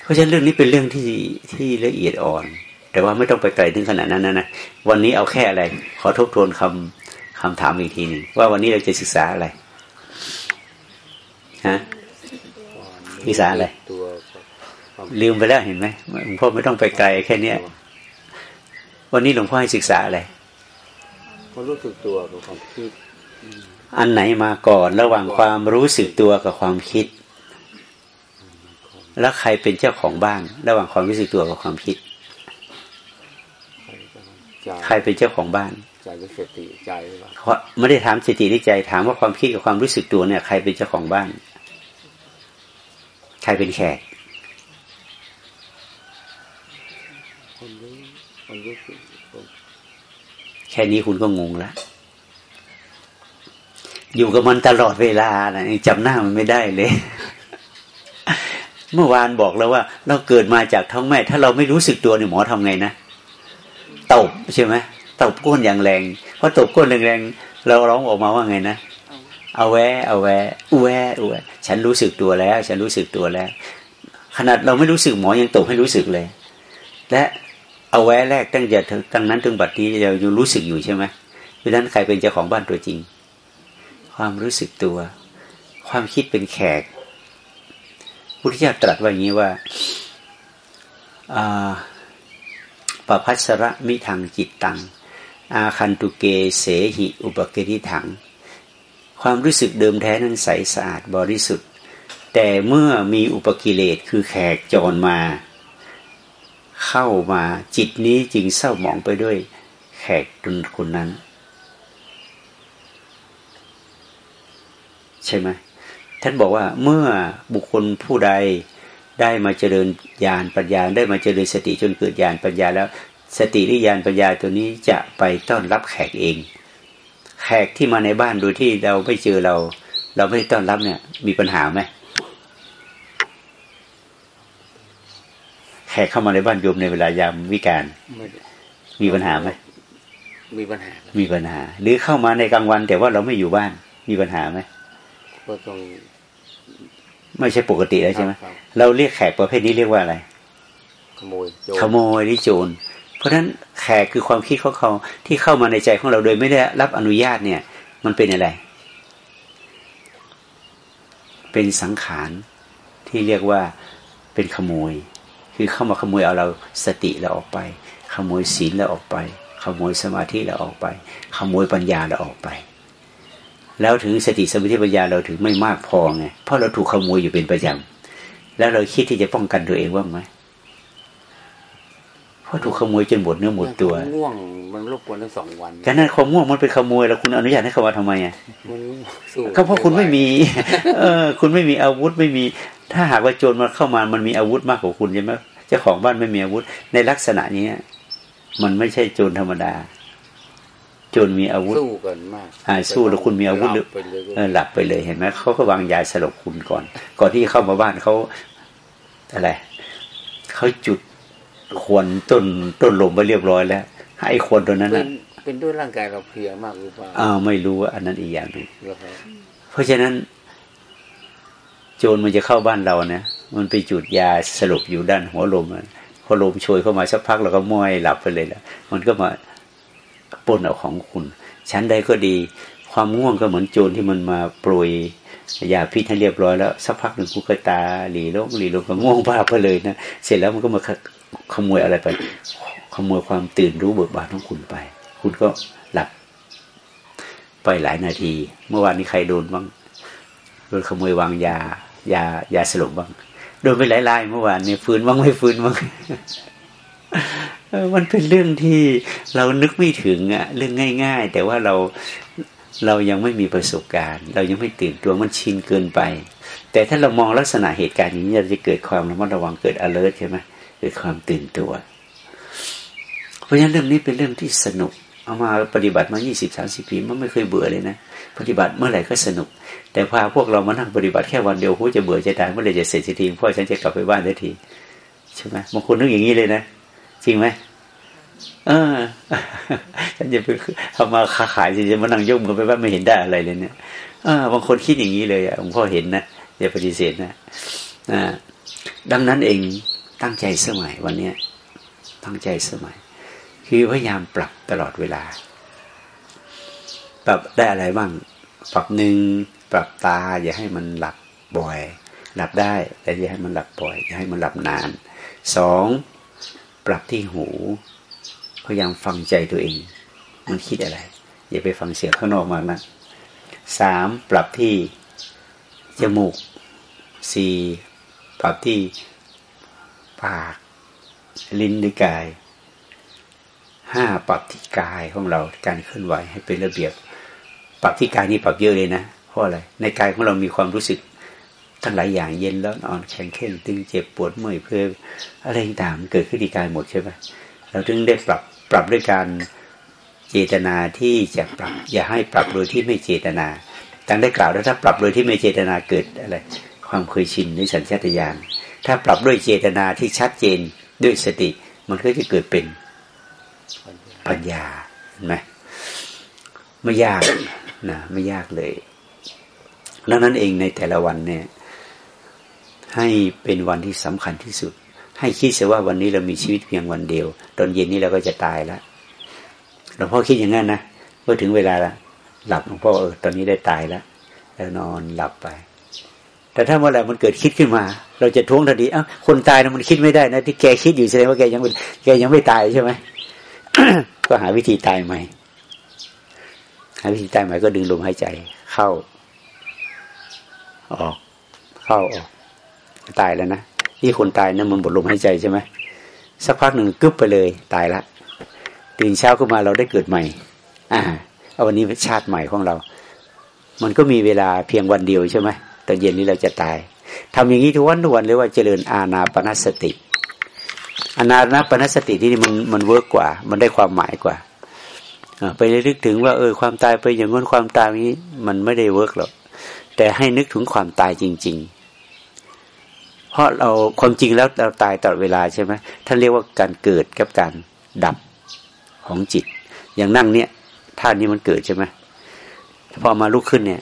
เพราะฉะนั้นเรื่องนี้เป็นเรื่องที่ที่ละเอียดอ่อน แต่ว่าไม่ต้องไปไกลถึงขนาดนั้นนะนะวันนี้เอาแค่อะไร ขอทบทวนคำคำถามอีกทีหนึ่งว่าวันนี้เราจะศึกษาอะไรฮะวิสาอะไรตัวความลืมไปแล้วเห็นไหมหลวงพ่อไม่ต้องไปไกลแค่เนี้ย วันนี้หลวงพ่อให้ศึกษาอะไรความรู้สึกตัวกับความคิด อันไหนมาก่อนระหว่างความรู้สึกตัวกับความคิด แล้วใครเป็นเจ้าของบ้าน ระหว่างความรู้สึกตัวกับความคิดใจใครเป็นเจ้าของบ้านใจหรือสติใจหรือเปล่าเพราะไม่ได้ถามสติในใจถามว่าความคิดกับความรู้สึกตัวเนี่ย ใครเป็นเจ้าของบ้าน ใครเป็นแขก คนรู้ คนรู้สึกแค่นี้คุณก็งงแล้วอยู่กับมันตลอดเวลานะจำหน้ามันไม่ได้เลย เมื่อวานบอกแล้วว่า เราเกิดมาจากท้องแม่ ถ้าเราไม่รู้สึกตัวเนี่ยหมอทำไงนะตบใช่ไหมตบก้นอย่างแรงเพราะตบก้นแรงๆเราร้องออกมาว่าไงนะเอาแวเอาแวะอแวแวฉันรู้สึกตัวแล้ว ฉันรู้สึกตัวแล้ว ขนาดเราไม่รู้สึกหมอยังตบให้รู้สึกเลย และ เอาแวะแรกตั้งแต่ตั้งนั้นถึงบัดนี้เรายังรู้สึกอยู่ใช่ไหมเพราะนั้นใครเป็นเจ้าของบ้านตัวจริง ความรู้สึกตัว ความคิดเป็นแขกพุทธเจ้าตรัสว่าอย่างนี้ว่าปพัสระมิทางจิตตัง อาคันตุเกเสหิอุปเกริถัง ความรู้สึกเดิมแท้นั้นใสสะอาดบริสุทธิ์ แต่เมื่อมีอุปกิเลสคือแขกจรมา เข้ามาจิตนี้จึงเศร้าหมองไปด้วยแขกตุนคนนั้น ใช่ไหมท่านบอกว่าเมื่อบุคคลผู้ใดได้มาเจริญญาณปัญญาได้มาเจริญสติจนเกิดญาณปัญญาแล้ว สติหรือญาณปัญญาตัวนี้จะไปต้อนรับแขกเอง แขกที่มาในบ้านโดยที่เราไม่เจอเรา เราไม่ต้อนรับเนี่ย มีปัญหาไหม แขกเข้ามาในบ้านโยมในเวลายามวิการ มีปัญหาไหมมีปัญหา มีปัญหา หรือเข้ามาในกลางวัน แต่ว่าเราไม่อยู่บ้าน มีปัญหาไหมก็ต้องไม่ใช่ปกติแล้วใช่ไหมเราเรียกแขกประเภทนี้เรียกว่าอะไร ขโมยขโมยนี่โจร เพราะฉะนั้นแขกคือความคิดของเขาที่เข้ามาในใจของเราโดยไม่ได้รับอนุญาตเนี่ย มันเป็นอะไร เป็นสังขารที่เรียกว่าเป็นขโมย คือเข้ามาขโมยเอาเราสติเราออกไป ขโมยศีลเราออกไป ขโมยสมาธิเราออกไป ขโมยปัญญาเราออกไป แล้วถึงสติสมาธิปัญญาเราถึงไม่มากพอไงเพราะเราถูกขโมยอยู่เป็นประจำแล้วเราคิดที่จะป้องกันตัวเองว่าไหมเพราะถูกขโมยจนหมดเนื้อหมดตัวง่วงมันรบกวนทั้งสองวันการนั้นความง่วงมันเป็นขโมยแล้วคุณอนุญาตให้เขามาทำไมอะก็เพราะคุณไม่มี เออ คุณไม่มีอาวุธไม่มี ถ้าหากว่าโจรมาเข้ามามันมีอาวุธมากกว่าคุณใช่ไหมเจ้าของบ้านไม่มีอาวุธ ในลักษณะนี้มันไม่ใช่โจรธรรมดาจนมีอาวุธสู้กันมากอ่าสู้แล้วคุณมีอาวุธหรือหลับไปเลยเห็นไหมเขาก็วางยาสลบคุณก่อน ก่อนที่เข้ามาบ้านเขาอะไรเขาจุดควนต้นต้นลมไปเรียบร้อยแล้วให้ควนตัวนั้นนะเป็นด้วยร่างกายเราเพลียมากหรือเปล่าอ้าวไม่รู้ว่าอันนั้นอีกอย่างหนึ่งเพราะฉะนั้น โจรมันจะเข้าบ้านเรานะมันไปจุดยาสลบอยู่ด้านหัวลมพอลมโชยเข้ามาสักพักเราก็ม้อยหลับไปเลยล้วมันก็มาปนเอาของคุณ ชั้นใดก็ดี ความง่วงก็เหมือนโจรที่มันมาโปรยยาพิษให้เรียบร้อยแล้วสักพักหนึ่งกูก็ตาหลีลงหลีลงก็ง่วงบ้าไปเลยนะเสร็จแล้วมันก็มาขโมยอะไรไป ขโมยความตื่นรู้เบิกบานของคุณไป คุณก็หลับไปหลายนาที เมื่อวานนี้ใครโดนบ้างโดนขโมยวางยา ยายาสลบบ้างโดนไปหลายรายเมื่อวานนี้ฟื้นบ้างไม่ฟื้นบ้างมันเป็นเรื่องที่เรานึกไม่ถึงอะเรื่องง่าย ๆ แต่ว่าเราเรายังไม่มีประสบการณ์ เรายังไม่ตื่นตัวมันชินเกินไป แต่ถ้าเรามองลักษณะเหตุการณ์อย่างนี้เราจะเกิดความระมัดระวังเกิด alert ใช่ไหมเกิดความตื่นตัว เพราะฉะนั้นเรื่องนี้เป็นเรื่องที่สนุก เอามาปฏิบัติมายี่สิบสามสิบปีมันไม่เคยเบื่อเลยนะ ปฏิบัติเมื่อไหร่ก็สนุก แต่พาพวกเรามานั่งปฏิบัติแค่วันเดียวโหจะเบื่อจะตายเมื่อไหร่จะเสร็จทีพ่อฉันจะกลับไปบ้านได้ทีใช่ไหมบางคนนึกอย่างนี้เลยนะจริงไหมเออฉันจะไปทำมาค้าขายจะมานั่งยกมือไปว่านไม่เห็นได้อะไรเลยเนี่ยเออบางคนคิดอย่างนี้เลยอะหลวงพ่อเห็นนะอย่าปฏิเสธนะอ่าดังนั้นเองตั้งใจสมัยวันเนี้ยตั้งใจสมัย คือพยายามปรับตลอดเวลา ปรับได้อะไรบ้าง ปรับหนึ่งปรับตา อย่าให้มันหลับบ่อย หลับได้แต่อย่าให้มันหลับบ่อย อย่าให้มันหลับนานสองปรับที่หู พยายามฟังใจตัวเอง มันคิดอะไร อย่าไปฟังเสียงข้างนอกมากนะสามปรับที่จมูกสี่ปรับที่ปาก ลิ้นหรือกายห้าปรับที่กายของเราการเคลื่อนไหวให้เป็นระเบียบ ปรับที่กายนี่ปรับเยอะเลยนะเพราะอะไรในกายของเรามีความรู้สึกทั้งหลายอย่างเย็นแล้วอ่อนแข็งเข็นตึงเจ็บปวดเมื่อยเพลิอะไรต่างๆเกิดขึ้นที่กายหมดใช่ไหมเราถึงได้ปรับปรับด้วยการเจตนาที่จะปรับ อย่าให้ปรับโดยที่ไม่เจตนาดังได้กล่าวแล้วถ้าปรับโดยที่ไม่เจตนาเกิดอะไร ความเคยชินในสัญชาตญาณถ้าถ้าปรับด้วยเจตนาที่ชัดเจนด้วยสติ มันก็จะเกิดเป็นปัญญาเห็นไหมไม่ยาก นะไม่ยากเลยดังนั้นเองในแต่ละวันเนี่ย ให้เป็นวันที่สำคัญที่สุด ให้คิดเสียว่าวันนี้เรามีชีวิตเพียงวันเดียว ตอนเย็นนี้เราก็จะตายแล้วหลวงพ่อคิดอย่างนั้นนะเมื่อถึงเวลาละหลับหลวงพ่อเออตอนนี้ได้ตายแล้วแล้วนอนหลับไป แต่ถ้าเมื่อไหร่มันเกิดคิดขึ้นมา เราจะท้วงทันทีอ้าคนตายนะมันคิดไม่ได้นะที่แกคิดอยู่แสดงว่าแกยังแกยังไม่ตายใช่ไหมก็หาวิธีตายใหม่ หาวิธีตายใหม่ก็ดึงลมหายใจ เข้า ออก เข้าออก ตายแล้วนะที่คนตายนะั้นมันบดลมหายใจใช่ไหมสักพักหนึ่งกึบไปเลยตายละตื่นเช้าขึ้นมาเราได้เกิดใหม่ อ่าเอาวันนี้ชาติใหม่ของเรา มันก็มีเวลาเพียงวันเดียวใช่ไหมตอนเย็นนี้เราจะตายทำอย่างนี้ทุกวันทุกวันเลยว่าเจริญอาณาปณสติอานาปณสติที่นี่มันมันเวิร์กกว่า มันได้ความหมายกว่า ไปนึกถึงว่าเออความตายไปอย่างงั้นความตายนี้ มันไม่ได้เวิร์กหรอกแต่ให้นึกถึงความตายจริง ๆ เพราะเราความจริงแล้วเราตายตลอดเวลาใช่ไหมท่านเรียกว่าการเกิดกับการดับของจิต อย่างนั่งเนี่ยท่านี้มันเกิดใช่ไหมพอมาลุกขึ้นเนี่ย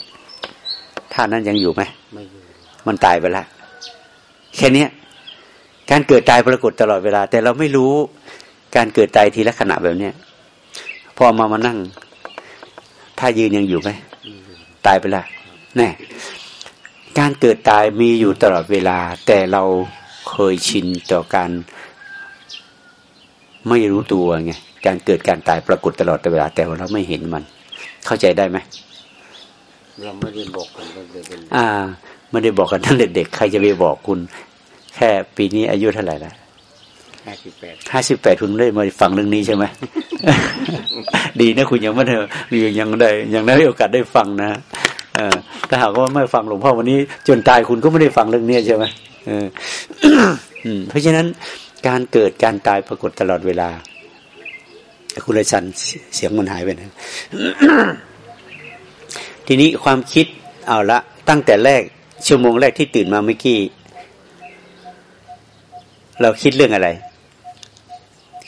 ท่านั้นยังอยู่ไหมไม่อยู่มันตายไปแล้วแค่นี้การเกิดตายปรากฏตลอดเวลา แต่เราไม่รู้การเกิดตายทีละขณะแบบเนี้ย พอมามานั่ง ถ้ายืนยังอยู่ไหมตายไปละแน่การเกิดตายมีอยู่ตลอดเวลา แต่เราเคยชินต่อการไม่รู้ตัวไงการเกิดการตายปรากฏตลอดเวลา แต่เราไม่เห็นมัน เข้าใจได้ไหมเราไม่ได้บอกกันตั้งแต่อ่า ไม่ได้บอกกันตั้งแต่เด็กใครจะไปบอกคุณ แค่ปีนี้อายุเท่าไหร่ละ ห้าสิบแปดห้าสิบแปดคุณได้มาฟังเรื่องนี้ใช่ไหมดีนะคุณยังไม่ได้ยังได้ยังได้โอกาสได้ฟังนะถ้าหากว่าไม่ฟังหลวงพ่อวันนี้จนตายคุณก็ไม่ได้ฟังเรื่องนี้ใช่ไหมเพราะฉะนั้นการเกิดการตายปรากฏตลอดเวลาคุณเลยชันเสียงมันหายไปนะทีนี้ความคิดเอาละ ตั้งแต่แรกชั่วโมงแรกที่ตื่นมาเมื่อกี้ เราคิดเรื่องอะไร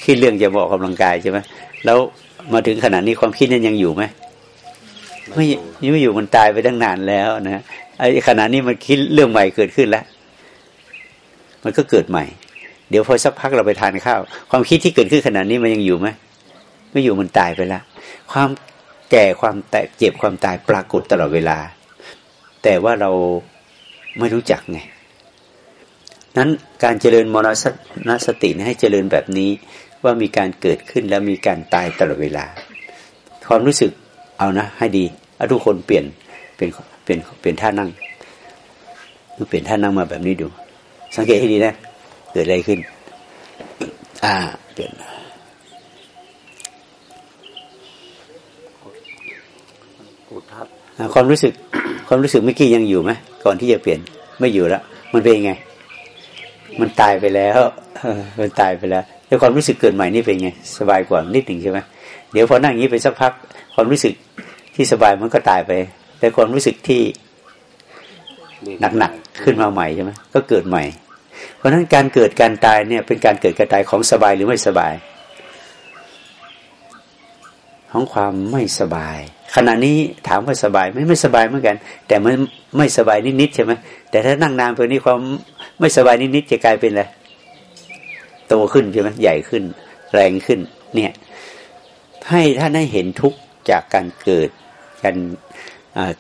คิดเรื่องจะบอกกำลังกายใช่ไหมแล้วมาถึงขนาดนี้ความคิดนั้นยังอยู่ไหมไม่ยังไม่อยู่มันตายไปตั้งนานแล้วนะไอ้ขณะนี้มันคิดเรื่องใหม่เกิดขึ้นแล้ว มันก็เกิดใหม่ เดี๋ยวพอสักพักเราไปทานข้าว ความคิดที่เกิดขึ้นขณะนี้มันยังอยู่ไหมไม่อยู่มันตายไปแล้วความแก่ความแตกเจ็บความตายปรากฏตลอดเวลา แต่ว่าเราไม่รู้จักไงนั้นการเจริญมรณสติให้เจริญแบบนี้ ว่ามีการเกิดขึ้นแล้วมีการตายตลอดเวลา ความรู้สึกเอานะ ให้ดีเอาทุกคนเปลี่ยนเป็นเป็นเป็นท่านั่งเปลี่ยนท่านั่งมาแบบนี้ดู สังเกตให้ดีนะ เกิดอะไรขึ้น อ่าเปลี่ยนความรู้สึกความรู้สึกเมื่อกี้ยังอยู่ไหมก่อนที่จะเปลี่ยนไม่อยู่แล้วมันเป็นยังไง มันตายไปแล้วมันตายไปแล้ว แล้วความรู้สึกเกิดใหม่นี่เป็นไงสบายกว่านิดหนึ่งใช่ไหมเดี๋ยวพอนั่งอย่างนี้ไปสักพัก ความรู้สึกที่สบายมันก็ตายไป แต่ความรู้สึกที่หนักๆขึ้นมาใหม่ใช่ไหมก็เกิดใหม่ เพราะฉะนั้นการเกิดการตายเนี่ย เป็นการเกิดการตายของสบายหรือไม่สบาย ของความไม่สบาย ขณะนี้ถามว่าสบายไหมไม่สบายเหมือนกัน แต่มันไม่สบายนิดๆใช่ไหมแต่ถ้านั่งนานไปนี้ความไม่สบายนิดๆจะกลายเป็นอะไร โตขึ้นใช่ไหมใหญ่ขึ้น แรงขึ้น เนี่ย ให้ท่านได้เห็นทุกจากการเกิดการ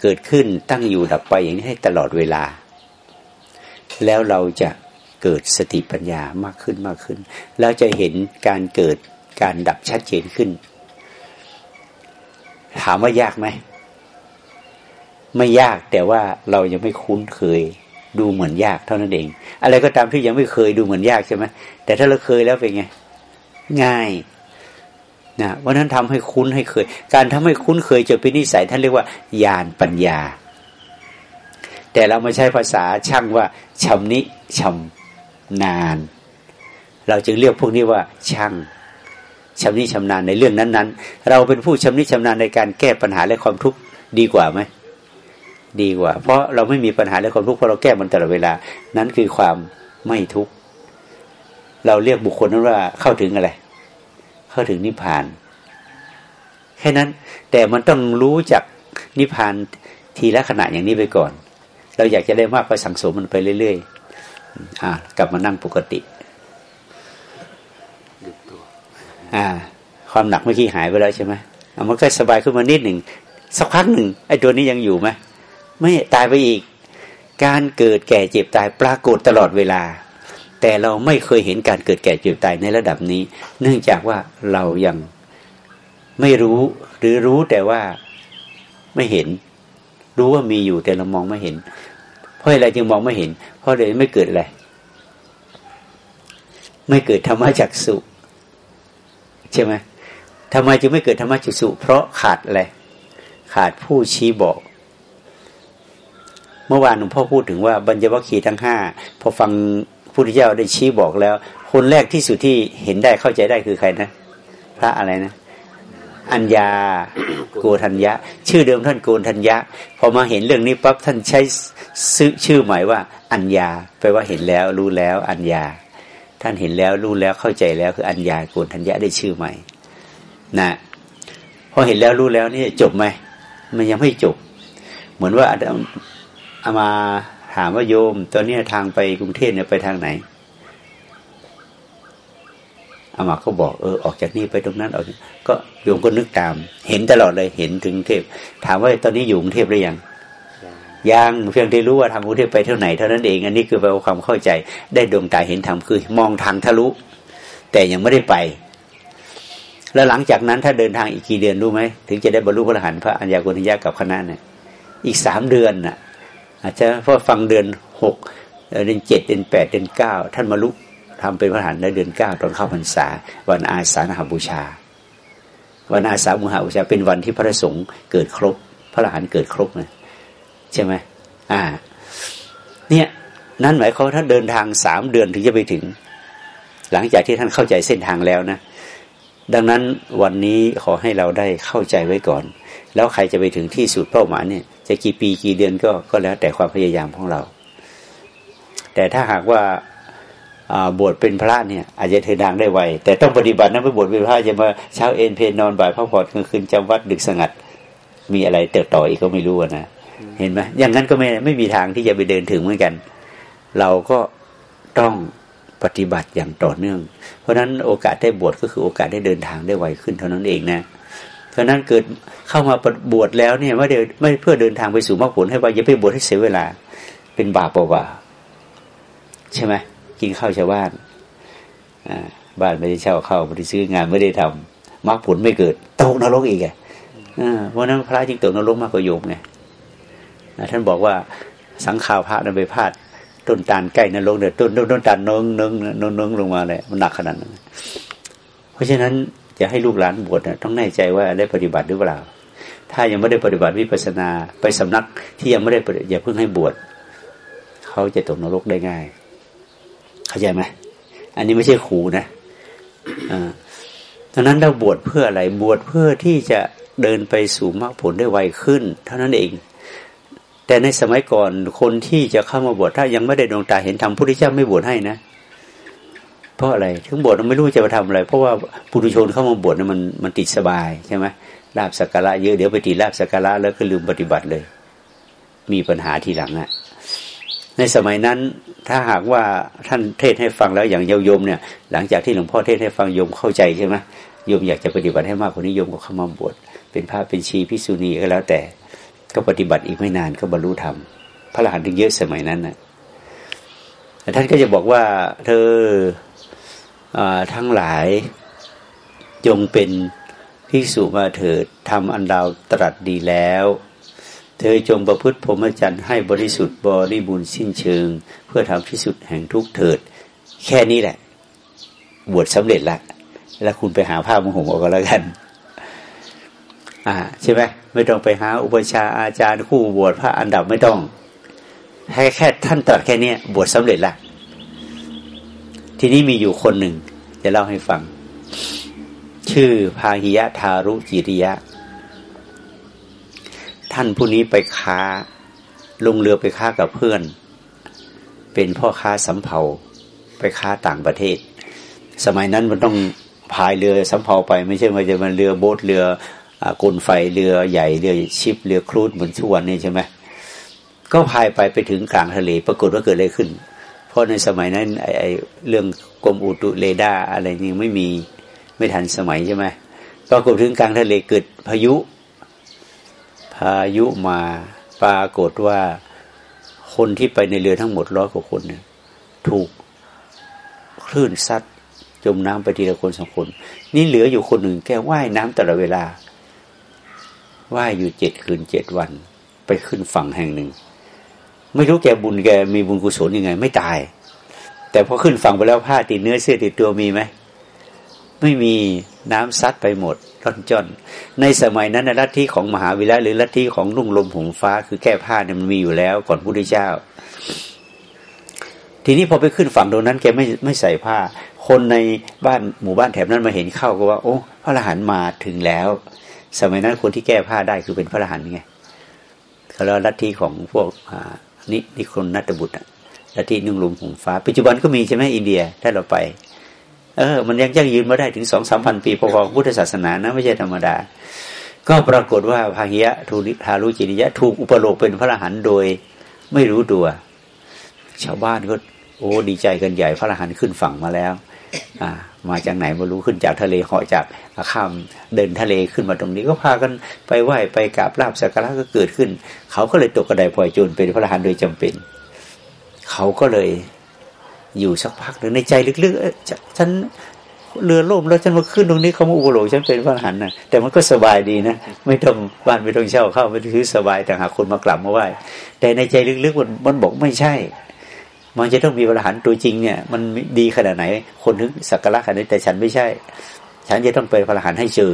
เกิดขึ้นตั้งอยู่ดับไปอย่างนี้ให้ตลอดเวลา แล้วเราจะเกิดสติปัญญามากขึ้นมากขึ้น แล้วจะเห็นการเกิดการดับชัดเจนขึ้น ถามว่ายากไหม ไม่ยากแต่ว่าเรายังไม่คุ้นเคย ดูเหมือนยากเท่านั้นเอง อะไรก็ตามที่ยังไม่เคยดูเหมือนยากใช่ไหมแต่ถ้าเราเคยแล้วเป็นไง ง่ายนะวันนั้นทำให้คุ้นให้เคย การทำให้คุ้นเคยจะเป็นนิสัยท่านเรียกว่าญาณปัญญา แต่เราไม่ใช้ภาษาช่างว่าชำนิชำนาน เราจึงเรียกพวกนี้ว่าช่างชำนิชำนาญในเรื่องนั้น ๆ เราเป็นผู้ชำนิชำนาญในการแก้ปัญหาและความทุกข์ดีกว่าไหม ดีกว่า เพราะเราไม่มีปัญหาและความทุกข์เพราะเราแก้มันตลอดเวลา นั้นคือความไม่ทุกข์เราเรียกบุคคลนั้นว่าเข้าถึงอะไร เข้าถึงนิพพาน แค่นั้น แต่มันต้องรู้จักนิพพานทีละขณะอย่างนี้ไปก่อน เราอยากจะได้มากก็สังสมมันไปเรื่อยๆอ่ากลับมานั่งปกติอ่า ความหนักเมื่อกี้หายไปแล้วใช่ไหมมันก็สบายขึ้นมานิดหนึ่งสักพักหนึ่งไอ้ตัวนี้ยังอยู่ไหม ไม่ตายไปอีก การเกิดแก่เจ็บตายปรากฏตลอดเวลา แต่เราไม่เคยเห็นการเกิดแก่เจ็บตายในระดับนี้ เนื่องจากว่าเรายังไม่รู้หรือรู้แต่ว่าไม่เห็น รู้ว่ามีอยู่แต่เรามองไม่เห็น เพราะอะไรจึงมองไม่เห็น เพราะเลยไม่เกิดอะไรไม่เกิดธรรมะจักสุใช่ไหมทำไมจึงไม่เกิดธรรมะจักสุเพราะขาดอะไรขาดผู้ชี้บอก เมื่อวานหลวงพ่อพูดถึงว่าบรรยวัคคีทั้งห้าพอฟังพุทธเจ้าได้ชี้บอกแล้ว คนแรกที่สุดที่เห็นได้เข้าใจได้คือใครนะ พระอะไรนะอัญญาโกธัญญะ ชื่อเดิมท่านโกธัญญะพอมาเห็นเรื่องนี้ปั๊บท่านใช้ชื่อใหม่ว่า อัญญาแปลว่าเห็นแล้ว รู้แล้ว อัญญา ท่านเห็นแล้วรู้แล้วเข้าใจแล้วคืออัญญาโกนทัญญะได้ชื่อใหม่นะพอเห็นแล้วรู้แล้วนี่จบไหมมันยังไม่จบ เหมือนว่า อามาถามว่าโยม ตอนนี้ทางไปกรุงเทพเนี่ยไปทางไหนอามาก็บอกเออออกจากนี่ไปตรงนั้นออกก็โยมก็นึกตาม เห็นตลอดเลยเห็นถึงเทพ ถามว่าตอนนี้อยู่กรุงเทพหรือยังยังเพียงได้รู้ว่าทางกรุงเทพไปเท่าไหนเท่านั้นเอง อันนี้คือแปลว่าความเข้าใจ ได้ดวงตาเห็นธรรมคือ มองทางทะลุ แต่ยังไม่ได้ไป แล้วหลังจากนั้นถ้าเดินทางอีกกี่เดือนรู้ไหมถึงจะได้บรรลุพระอรหันต์พระอัญญากุณยากับคณะเนี่ยอีกสามเดือนน่ะ อาจจะเพราะฟังเดือนหกเดือนเจ็ดเดือนแปดเดือนเก้าท่านมาลุทำเป็นพระหันในเดือนเก้าตอนเข้าพรรษา วันอาสาฬหบูชา วันอาสาฬหบูชาเป็นวันที่พระสงฆ์เกิดครบ พระรหันเกิดครบนะใช่ไหมอ่า เนี่ยนั่นหมายความว่าท่านเดินทางสามเดือนถึงจะไปถึง หลังจากที่ท่านเข้าใจเส้นทางแล้วนะ ดังนั้นวันนี้ขอให้เราได้เข้าใจไว้ก่อน แล้วใครจะไปถึงที่สุดเป้าหมายเนี่ย จะกี่ปีกี่เดือนก็ก็แล้วแต่ความพยายามของเรา แต่ถ้าหากว่าบวชเป็นพระเนี่ย อาจจะเดินทางได้ไวแต่ต้องปฏิบัตินะไม่บวชเป็นพระจะมาเช้าเอ็นเพนนอนบ่ายพักผ่อนกลางคืนจำวัดดึกสงัด มีอะไรเติบต่ออีกก็ไม่รู้นะเห็นไหมอย่างนั้นก็ไม่ไม่มีทางที่จะไปเดินถึงเหมือนกัน เราก็ต้องปฏิบัติอย่างต่อเนื่อง เพราะฉะนั้นโอกาสได้บวชก็คือโอกาสได้เดินทางได้ไวขึ้นเท่านั้นเองนะ ราะนั้นเกิดเข้ามาบวชแล้วเนี่ยไม่ได้ไม่เพื่อเดินทางไปสู่มรรคผลให้ว่าอย่าไปบวชให้เสียเวลา เป็นบาปเปล่าใช่ไหมกินข้าวชาวบ้านอ่าบ้านไม่ได้เช่าเข้าไม่ได้ซื้องานไม่ได้ทำมรรคผลไม่เกิดตกนรกอีกไงเพราะนั้นพระจึงตกนรกมากกว่าโยมไงท่านบอกว่าสังขาวพระนั้นไปพาดต้นตาลใกล้นรกเนี่ยต้นต้นตาลนงนงนงนงลงมาเลยมันหนักขนาดนั้น เพราะฉะนั้น จะให้ลูกหลานบวชต้องแน่ใจว่าได้ปฏิบัติหรือเปล่า ถ้ายังไม่ได้ปฏิบัติวิปัสนาไปสำนักที่ยังไม่ได้อย่าเพิ่งให้บวชเขาจะตกนรกได้ง่าย เข้าใจไหมอันนี้ไม่ใช่ขู่นะอ่าดังนั้นเราบวชเพื่ออะไรบวชเพื่อที่จะเดินไปสู่มรรคผลได้ไวขึ้น เท่านั้นเอง แต่ในสมัยก่อนคนที่จะเข้ามาบวชถ้ายังไม่ได้ดวงตาเห็นธรรมพุทธเจ้าไม่บวชให้นะ เพราะอะไรถึงบวชไม่รู้จะมาทำอะไร เพราะว่าปุถุชนเข้ามาบวชนะมันมันติดสบายใช่ไหมลาบสักการะเยอะเดี๋ยวไปติดลาบสักการะแล้วก็ลืมปฏิบัติเลย มีปัญหาทีหลังอะ่ะในสมัยนั้นถ้าหากว่าท่านเทศให้ฟังแล้วอย่างโยมเนี่ย หลังจากที่หลวงพ่อเทศให้ฟังโยมเข้าใจใช่ไหมโยมอยากจะปฏิบัติให้มากกว่านี้โยมก็เข้ามาบวชเป็นพระเป็นชีพิสุนีก็แล้วแต่ ก็ปฏิบัติอีกไม่นานก็บรรลุธรรมพระรหันต์ถึงเยอะสมัยนั้นนะท่านก็จะบอกว่าเธอ ทั้งหลายจงเป็นภิกษุมาเถิดทำอันดาวตรัสดีแล้ว เธอจงประพฤติพรหมจรรย์ให้บริสุทธิ์บริบูรณ์สิ้นเชิง เพื่อทำที่สุดแห่งทุกเถิด แค่นี้แหละ บวชสำเร็จละ แล้วคุณไปหาผ้ามุห่มออกก็แล้วกัน อ่า ใช่ไหมไม่ต้องไปหาอุปชาอาจารย์คู่บวชพระอันดับไม่ต้องแค่แค่ท่านตรัสแค่นี้บวชสำเร็จละ ทีนี้มีอยู่คนหนึ่ง จะเล่าให้ฟัง ชื่อพาหิยะทารุจิริยะ ท่านผู้นี้ไปค้าลงเรือไปค้ากับเพื่อน เป็นพ่อค้าสำเภาไปค้าต่างประเทศ สมัยนั้นมันต้องพายเรือสำเภาไป ไม่ใช่ว่าจะมันเรือโบ๊ทเรือกลไฟเรือใหญ่เรือชิปเรือครูดเหมือนทุกวันนี้ใช่ไหมก็พายไปไปถึงกลางทะเล ปรากฏว่าเกิดอะไรขึ้น เพราะในสมัยนั้นไอ้ไอเรื่องกรมอุตุเรดาร์อะไรนี่ไม่มีไม่ทันสมัยใช่ไหมปรากฏถึงกลางทะเลเกิดพายุ พายุมาปรากฏว่าคนที่ไปในเรือทั้งหมดร้อยกว่าคนเนี่ยถูกคลื่นซัดจมน้ำไปทีละคนสองคน นี่เหลืออยู่คนหนึ่งแกว่ายน้ำตลอดเวลาว่ายอยู่เจ็ดคืนเจ็ดวัน ไปขึ้นฝั่งแห่งหนึ่ง ไม่รู้แกบุญแกมีบุญกุศลยังไง ไม่ตาย แต่พอขึ้นฝั่งไปแล้วผ้าติดเนื้อเสื้อติดตัวมีไหมไม่มีน้ำซัดไปหมดร่อนจอน ในสมัยนั้นลัทธิของมหาวิรัยหรือลัทธิของนุ่งลมหงฟ้า คือแก้ผ้าเนี่ยมันมีอยู่แล้วก่อนพุทธเจ้า ทีนี้พอไปขึ้นฝั่งตรงนั้น แกไม่ไม่ใส่ผ้า คนในบ้านหมู่บ้านแถบนั้นมาเห็นเข้าก็ว่า โอ้พระอรหันต์มาถึงแล้ว สมัยนั้นคนที่แก้ผ้าได้คือเป็นพระอรหันต์ไงเขาเรียกลัทธิของพวก นินิคนนัตบุตรลัทธินุ่งลุมหงฟ้า ปัจจุบันก็มีใช่ไหมอินเดียถ้าเราไป เออ มันยังยั่งยืนมาได้ถึงสองสามพันปีพอๆพุทธศาสนานะไม่ใช่ธรรมดา ก็ปรากฏว่าพาหิยะทูริทารุจินิยะ ถูกอุปโลกเป็นพระอรหันต์โดยไม่รู้ตัว ชาวบ้านก็โอ้ดีใจกันใหญ่พระอรหันต์ขึ้นฝั่งมาแล้ว มาจากไหนไม่รู้ขึ้นจากทะเลเหาะจากข้ามเดินทะเลขึ้นมาตรงนี้ก็พากันไปไหว้ไปกราบลาบสักการะก็เกิดขึ้น เขาก็เลยตกกระไดพลอยโจรเป็นพระอรหันต์โดยจำเป็น เขาก็เลยอยู่สักพักหนึ่งในใจลึกๆฉันเรือล่มแล้วฉันมาขึ้นตรงนี้เขามาอุโบโลฉันเป็นพระหันนะแต่มันก็สบายดีนะไม่ต้องบ้านไม่ต้องเช่าเข้าไม่ต้องซื้อสบายแต่หาคนมากลับมาไหว้แต่ในใจลึกๆมันมันบอกไม่ใช่ มันจะต้องมีพระรหันต์ตัวจริงเนี่ย มันดีขนาดไหน คนถึงสักการะขนาดนี้แต่ฉันไม่ใช่ ฉันจะต้องไปพระรหันต์ให้เจอ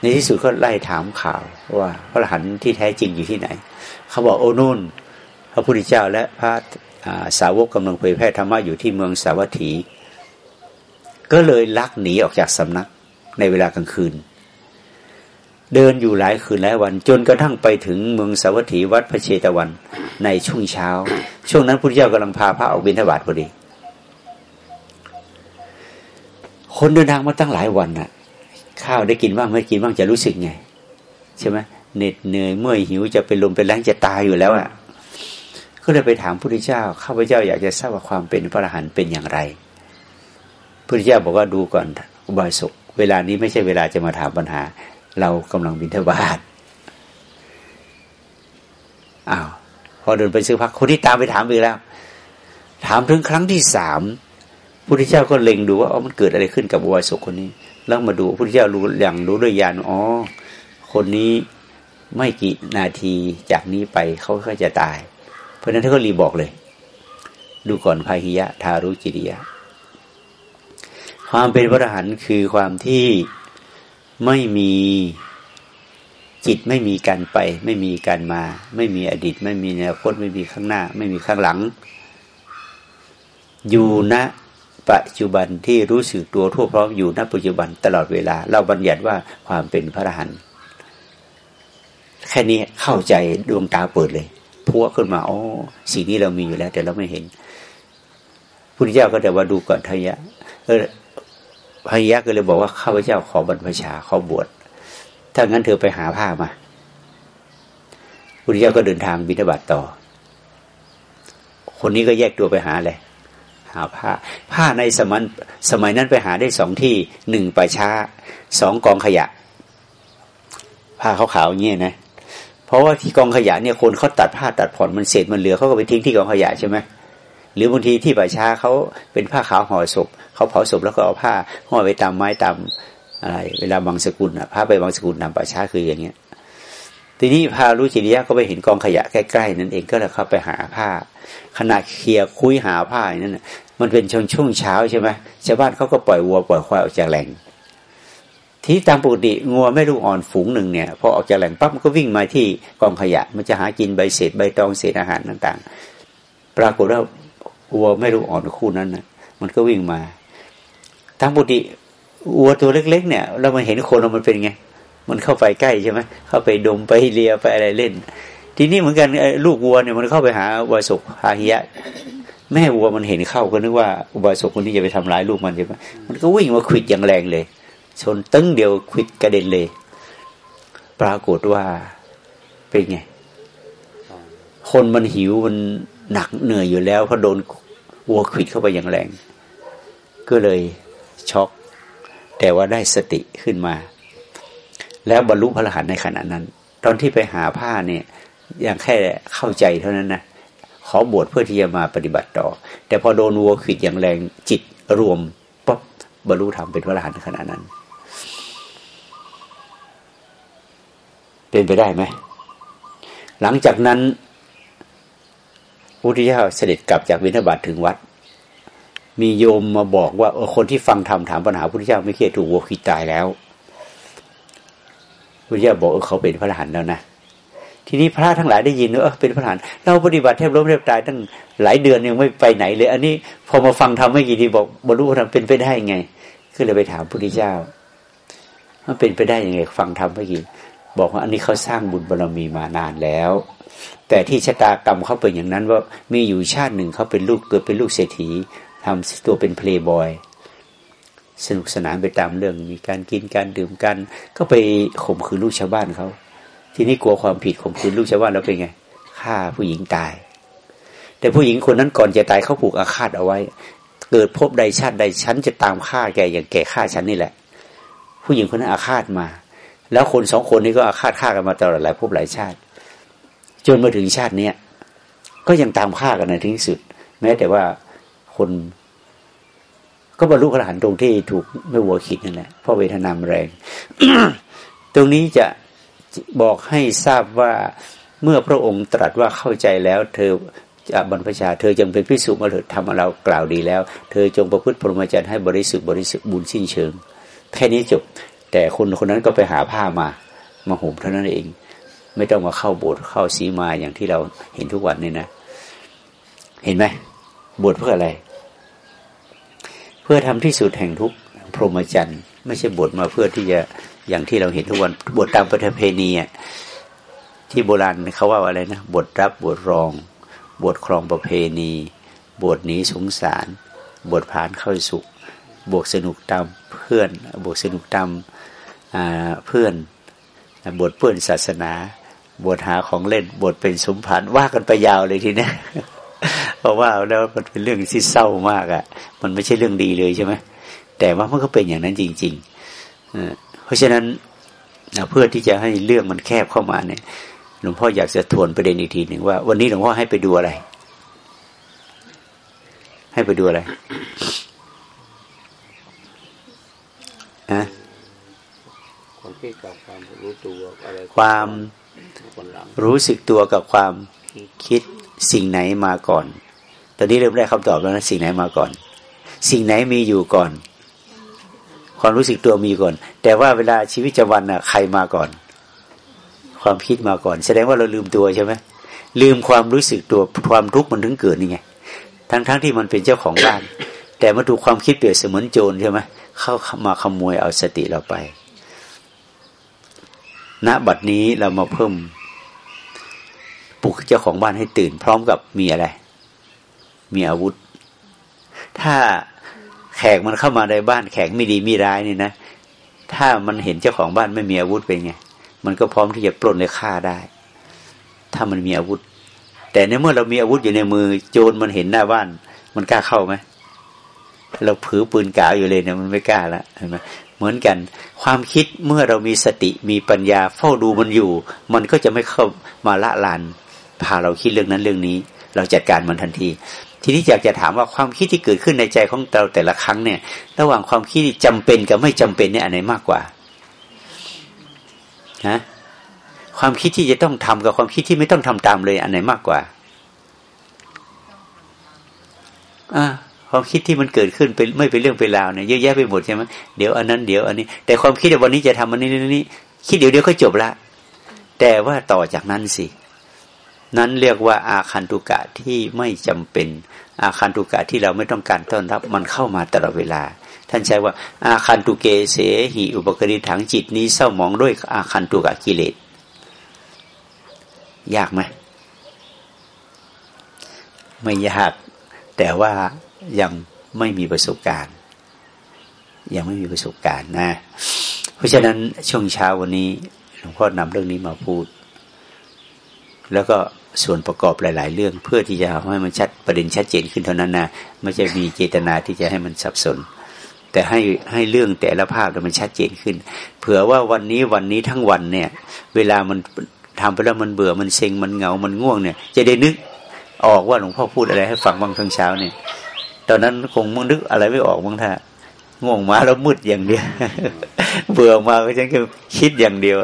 ในที่สุดก็ไล่ถามข่าวว่าพระรหันต์ที่แท้จริงอยู่ที่ไหน เขาบอกโอ้นุ่น พระพุทธเจ้าและพระสาวกกำลังเผยแพร่ธรรมะอยู่ที่เมืองสาวัตถี ก็เลยลักหนีออกจากสำนักในเวลากลางคืน เดินอยู่หลายคืนหลายวัน จนกระทั่งไปถึงเมืองสาวัตถีวัดพระเชตวันในช่วงเช้า ช่วงนั้นพุทธเจ้ากำลังพาพระออกบิณฑบาตพอดี คนเดินทางมาตั้งหลายวันน่ะ ข้าวได้กินบ้างไม่กินบ้างจะรู้สึกไง ใช่ไหมเหน็ดเหนื่อยเมื่อยหิวจะเป็นลมเป็นแรงจะตายอยู่แล้วอะก็เลยไปถามพระพุทธเจ้าข้าพเจ้าอยากจะทราบว่าความเป็นพระอรหันต์เป็นอย่างไรพุทธเจ้าบอกว่าดูก่อนอุบายสกเวลานี้ไม่ใช่เวลาจะมาถามปัญหา เรากำลังบินทบาทอ้าวพอเดินไปซื้อพักคนที่ตามไปถามอีกแล้ว ถามถึงครั้งที่สามพุทธเจ้าก็เล็งดูว่าอ๋อมันเกิดอะไรขึ้นกับอุบายสกคนนี้ แล้วมาดูพุทธเจ้ารู้อย่างรู้ด้วยญาณอ๋อคนนี้ไม่กี่นาทีจากนี้ไปเขาก็จะตาย เพราะนั้นท่านก็รีบอกเลย ดูก่อนพาหิยะทารุจิริยะ ความเป็นพระอรหันต์คือความที่ ไม่มีจิตไม่มีการไป ไม่มีการมา ไม่มีอดีต ไม่มีอนาคตไม่มีข้างหน้า ไม่มีข้างหลัง อยู่ณปัจจุบันที่รู้สึกตัวทั่วพร้อมอยู่ณปัจจุบันตลอดเวลา เราบัญญัติว่าความเป็นพระอรหันต์แค่นี้เข้าใจดวงตาเปิดเลยพัวขึ้นมาอ๋อสิ่งนี้เรามีอยู่แล้ว แต่เราไม่เห็นพุทธเจ้าก็แต่ว่าดูก่อนทายะ พระยักษ์ก็เลยบอกว่าข้าพเจ้าขอบรรพชาขอบวชถ้างั้นเธอไปหาผ้ามาพุทธเจ้าก็เดินทางบิณฑบาตต่อ คนนี้ก็แยกตัวไปหาเลยหาผ้า ผ้าในสมัยสมัยนั้นไปหาได้สองที่หนึ่งป่าช้าสองกองขยะ ผ้าขาวๆเงี้ยนะ เพราะว่าที่กองขยะเนี่ยคนเขาตัดผ้าตัดผ่อนมันเศษมันเหลือเขาก็ไปทิ้งที่กองขยะใช่ไหม หรือบางทีที่ป่าช้าเขาเป็นผ้าขาวห่อศพเขาเผาศพแล้วก็เอาผ้าห่อไปตามไม้ตามอะไร เวลาบางสกุลอะผ้าไปบางสกุลนำป่าช้าคืออย่างเงี้ย ทีนี้พารู้จิริยะก็ไปเห็นกองขยะใกล้ๆนั่นเองก็เลยเข้าไปหาผ้า ขณะเคลียคุยหาผ้านั่นมันเป็นช่วงช่วงเช้าใช่ไหมชาวบ้านเขาก็ปล่อยวัวปล่อยควายออกจากแหล่งที่ตามปกติงัวไม่ลูกอ่อนฝูงหนึ่งเนี่ยพอออกจากแหล่งปั๊บมันก็วิ่งมาที่กองขยะ มันจะหากินใบเศษใบตองเศษอาหารต่าง ๆ ปรากฏว่า วัวไม่รู้อ่อนคู่นั้นนะมันก็วิ่งมาทั้งปกติวัวตัวเล็ก ๆ เนี่ยเรามาเห็นคนมันเป็นไงมันเข้าไปใกล้ใช่ไหมเข้าไปดมไปเลียไปอะไรเล่น ทีนี้เหมือนกันลูกวัวเนี่ยมันเข้าไปหาวัวสุกหาหิยะแม่วัวมันเห็นเข้าก็นึกว่าอุบาสกคนนี้จะไปทำร้ายลูกมันใช่ไหมมันก็วิ่งมาขิดอย่างแรงเลย ชนตึ้งเดียวขิดกระเด็นเลย ปรากฏว่าเป็นไง คนมันหิวมัน หนักเหนื่อยอยู่แล้วเพราะโดนวัวขิดเข้าไปอย่างแรง ก็เลยช็อก แต่ว่าได้สติขึ้นมา แล้วบรรลุพระอรหันต์ในขณะนั้น ตอนที่ไปหาผ้าเนี่ยยังแค่เข้าใจเท่านั้นนะขอบวชเพื่อที่จะมาปฏิบัติต่อ แต่พอโดนวัวขิดอย่างแรงจิตรวมปั๊บบรรลุธรรมเป็นพระอรหันต์ขณะนั้น เป็นไปได้ไหมหลังจากนั้น พุทธเจ้าเสด็จกลับจากวินาบาตถึงวัด มีโยมมาบอกว่าเออคนที่ฟังธรรมถามปัญหาพุทธเจ้าไม่เครียดถูกวัวขิดตายแล้วพุทธเจ้าบอกเออเขาเป็นพระอรหันต์แล้วนะทีนี้พระทั้งหลายได้ยินว่าเป็นพระอรหันต์เราปฏิบัติแทบล้มแทบตายตั้งหลายเดือนยังไม่ไปไหนเลย อันนี้พอมาฟังธรรมไม่กี่ทีบอกบรรลุธรรมเป็นไปได้ไงก็เลยไปถามพุทธเจ้ามันเป็นไปได้ยังไง ฟังธรรมไม่กี่บอกว่าอันนี้เขาสร้างบุญบารรมีมานานแล้ว แต่ที่ชะตากรรมเขาเป็นอย่างนั้นว่ามีอยู่ชาติหนึ่งเขาเป็นลูกเกิดเป็นลูกเศรษฐีทำตัวเป็นเพลย์บอยสนุกสนานไปตามเรื่องมีการกินการดื่มกัน ก็ไปข่มขืนลูกชาวบ้านเขาทีนี้กลัวความผิดข่มขืนลูกชาวบ้านแล้วเป็นไงฆ่าผู้หญิงตาย แต่ผู้หญิงคนนั้นก่อนจะตายเขาผูกอาฆาตเอาไว้ เกิดพบใดชาติใดฉันจะตามฆ่าแกอย่างแกฆ่าฉันนี่แหละ ผู้หญิงคนนั้นอาฆาตมา แล้วคนสองคนนี้ก็อาฆาตฆ่ากันมาตลอดหลายภพหลายชาติ จนมาถึงชาติเนี้ยก็ยังตามฆ่ากันในที่สุด แม้แต่ว่าคน ก็บรรลุพระอรหันต์ตรงที่ถูกไม่วัวขิดนั่นแหละเพราะเวทนามแรง ตรงนี้จะบอกให้ทราบว่าเมื่อพระองค์ตรัสว่าเข้าใจแล้ว เธอบบรรพชา เธอจงเป็นพิสุมาเถิดทำเรากล่าวดีแล้ว เธอจงประพฤติพรหมจรรย์ให้บริสุทธิ์บริสุทธิ์บุญสิ้นเชิง แค่นี้จบ แต่คนคนนั้นก็ไปหาผ้ามามาห่มเท่านั้นเอง ไม่ต้องมาเข้าโบสถ์เข้าสีมาอย่างที่เราเห็นทุกวันนี้นะ เห็นไหมบวชเพื่ออะไร เพื่อทำที่สุดแห่งทุกพรหมจรรย์ไม่ใช่บวชมาเพื่อที่จะอย่างที่เราเห็นทุกวันบวชตามประเพณีอะที่โบราณเขาว่าอะไรนะบวชรับบวชรอง บวชครองประเพณี บวชหนีสงสาร บวชผ่านเข้าสุข บวกสนุกตามเพื่อน บวกสนุกตามเพื่อนบวชเพื่อนศาสนา บวชหาของเล่นบวชเป็นสมผันว่ากันไปยาวเลยทีนี้เพราะว่าแล้วมันเป็นเรื่องที่เศร้ามากอะ่ะ มันไม่ใช่เรื่องดีเลยใช่ไหมแต่ว่ามันก็เป็นอย่างนั้นจริงๆเพราะฉะนั้นเพื่อที่จะให้เรื่องมันแคบเข้ามาเนี่ยหลวงพ่ออยากจะทวนประเด็นอีกทีหนึ่งว่า วันนี้หลวงพ่อให้ไปดูอะไร ให้ไปดูอะไรอะความคิดกับความรู้ตัวอะไรความ รู้สึกตัวกับความคิดสิ่งไหนมาก่อน ตอนนี้เริ่มได้คำตอบแล้วนะสิ่งไหนมาก่อน สิ่งไหนมีอยู่ก่อน ความรู้สึกตัวมีก่อน แต่ว่าเวลาชีวิตประจำวันน่ะใครมาก่อน ความคิดมาก่อน แสดงว่าเราลืมตัวใช่ไหมลืมความรู้สึกตัวความทุกข์มันถึงเกิดนี่ไงทั้งๆทที่มันเป็นเจ้าของบ้าน แต่มาถูกความคิดเปรียบเสมือนโจรใช่ไหมเข้ามาขโมยเอาสติเราไป ณบัดนี้เรามาเพิ่ม ปลุกเจ้าของบ้านให้ตื่น พร้อมกับมีอะไร มีอาวุธ ถ้าแขกมันเข้ามาในบ้านแขกไม่ดีไม่ร้ายนี่นะถ้ามันเห็นเจ้าของบ้านไม่มีอาวุธเป็นไงมันก็พร้อมที่จะปล้นและฆ่าได้ ถ้ามันมีอาวุธ แต่ในเมื่อเรามีอาวุธอยู่ในมือ โจรมันเห็นหน้าบ้าน มันกล้าเข้าไหมเราผือปืนกาวอยู่เลยเนี่ยมันไม่กล้าละเห็นไหมเหมือนกัน ความคิดเมื่อเรามีสติมีปัญญา เฝ้าดูมันอยู่ มันก็จะไม่เข้ามาละลาน พาเราคิดเรื่องนั้นเรื่องนี้ เราจัดการมันทันที ทีนี้อยากจะถามว่าความคิดที่เกิดขึ้นในใจของเราแต่ละครั้งเนี่ย ระหว่างความคิดที่จำเป็นกับไม่จำเป็นเนี่ยอันไหนมากกว่าฮะความคิดที่จะต้องทำกับความคิดที่ไม่ต้องทำตามเลยอันไหนมากกว่าอ่าความคิดที่มันเกิดขึ้นเป็นไม่เป็นเรื่องเป็นราวเนี่ยเยอะแยะไปหมดใช่ไหมเดี๋ยวอันนั้นเดี๋ยวอันนี้ แต่ความคิดวันนี้จะทำอันนี้นี้ คิดเดี๋ยวเดี๋ยวก็จบละ แต่ว่าต่อจากนั้นสิ นั้นเรียกว่าอาคันตุกะที่ไม่จำเป็น อาคันตุกะที่เราไม่ต้องการต้อนรับมันเข้ามาตลอดเวลา ท่านใช้ว่า อาคันตุเกเสหิอุปกริถังจิตนี้เศร้าหมองด้วยอาคันตุกะกิเลสยากไหมไม่ยาก แต่ว่ายังไม่มีประสบการณ์ ยังไม่มีประสบการณ์นะ เพราะฉะนั้นช่วงเช้าวันนี้หลวงพ่อนำเรื่องนี้มาพูด แล้วก็ ส่วนประกอบหลาย ๆ เรื่องเพื่อที่จะให้มันชัดประเด็นชัดเจนขึ้นเท่านั้นนะไม่ใช่มีเจตนาที่จะให้มันสับสน แต่ให้ให้เรื่องแต่ละภาพมันชัดเจนขึ้น เผื่อว่าวันนี้วันนี้ทั้งวันเนี่ย เวลามันทำไปแล้วมันเบื่อมันเซ็งมันเหงา มันง่วงเนี่ย จะได้นึกออกว่าหลวงพ่อพูดอะไรให้ฟังบ้างทั้งเช้าเนี่ย ตอนนั้นคงมึงนึกอะไรไม่ออกบ้างท่าง่วงมาแล้วมืดอย่างเดียว เบื่อมาก็ฉันก็คิดอย่างเดียว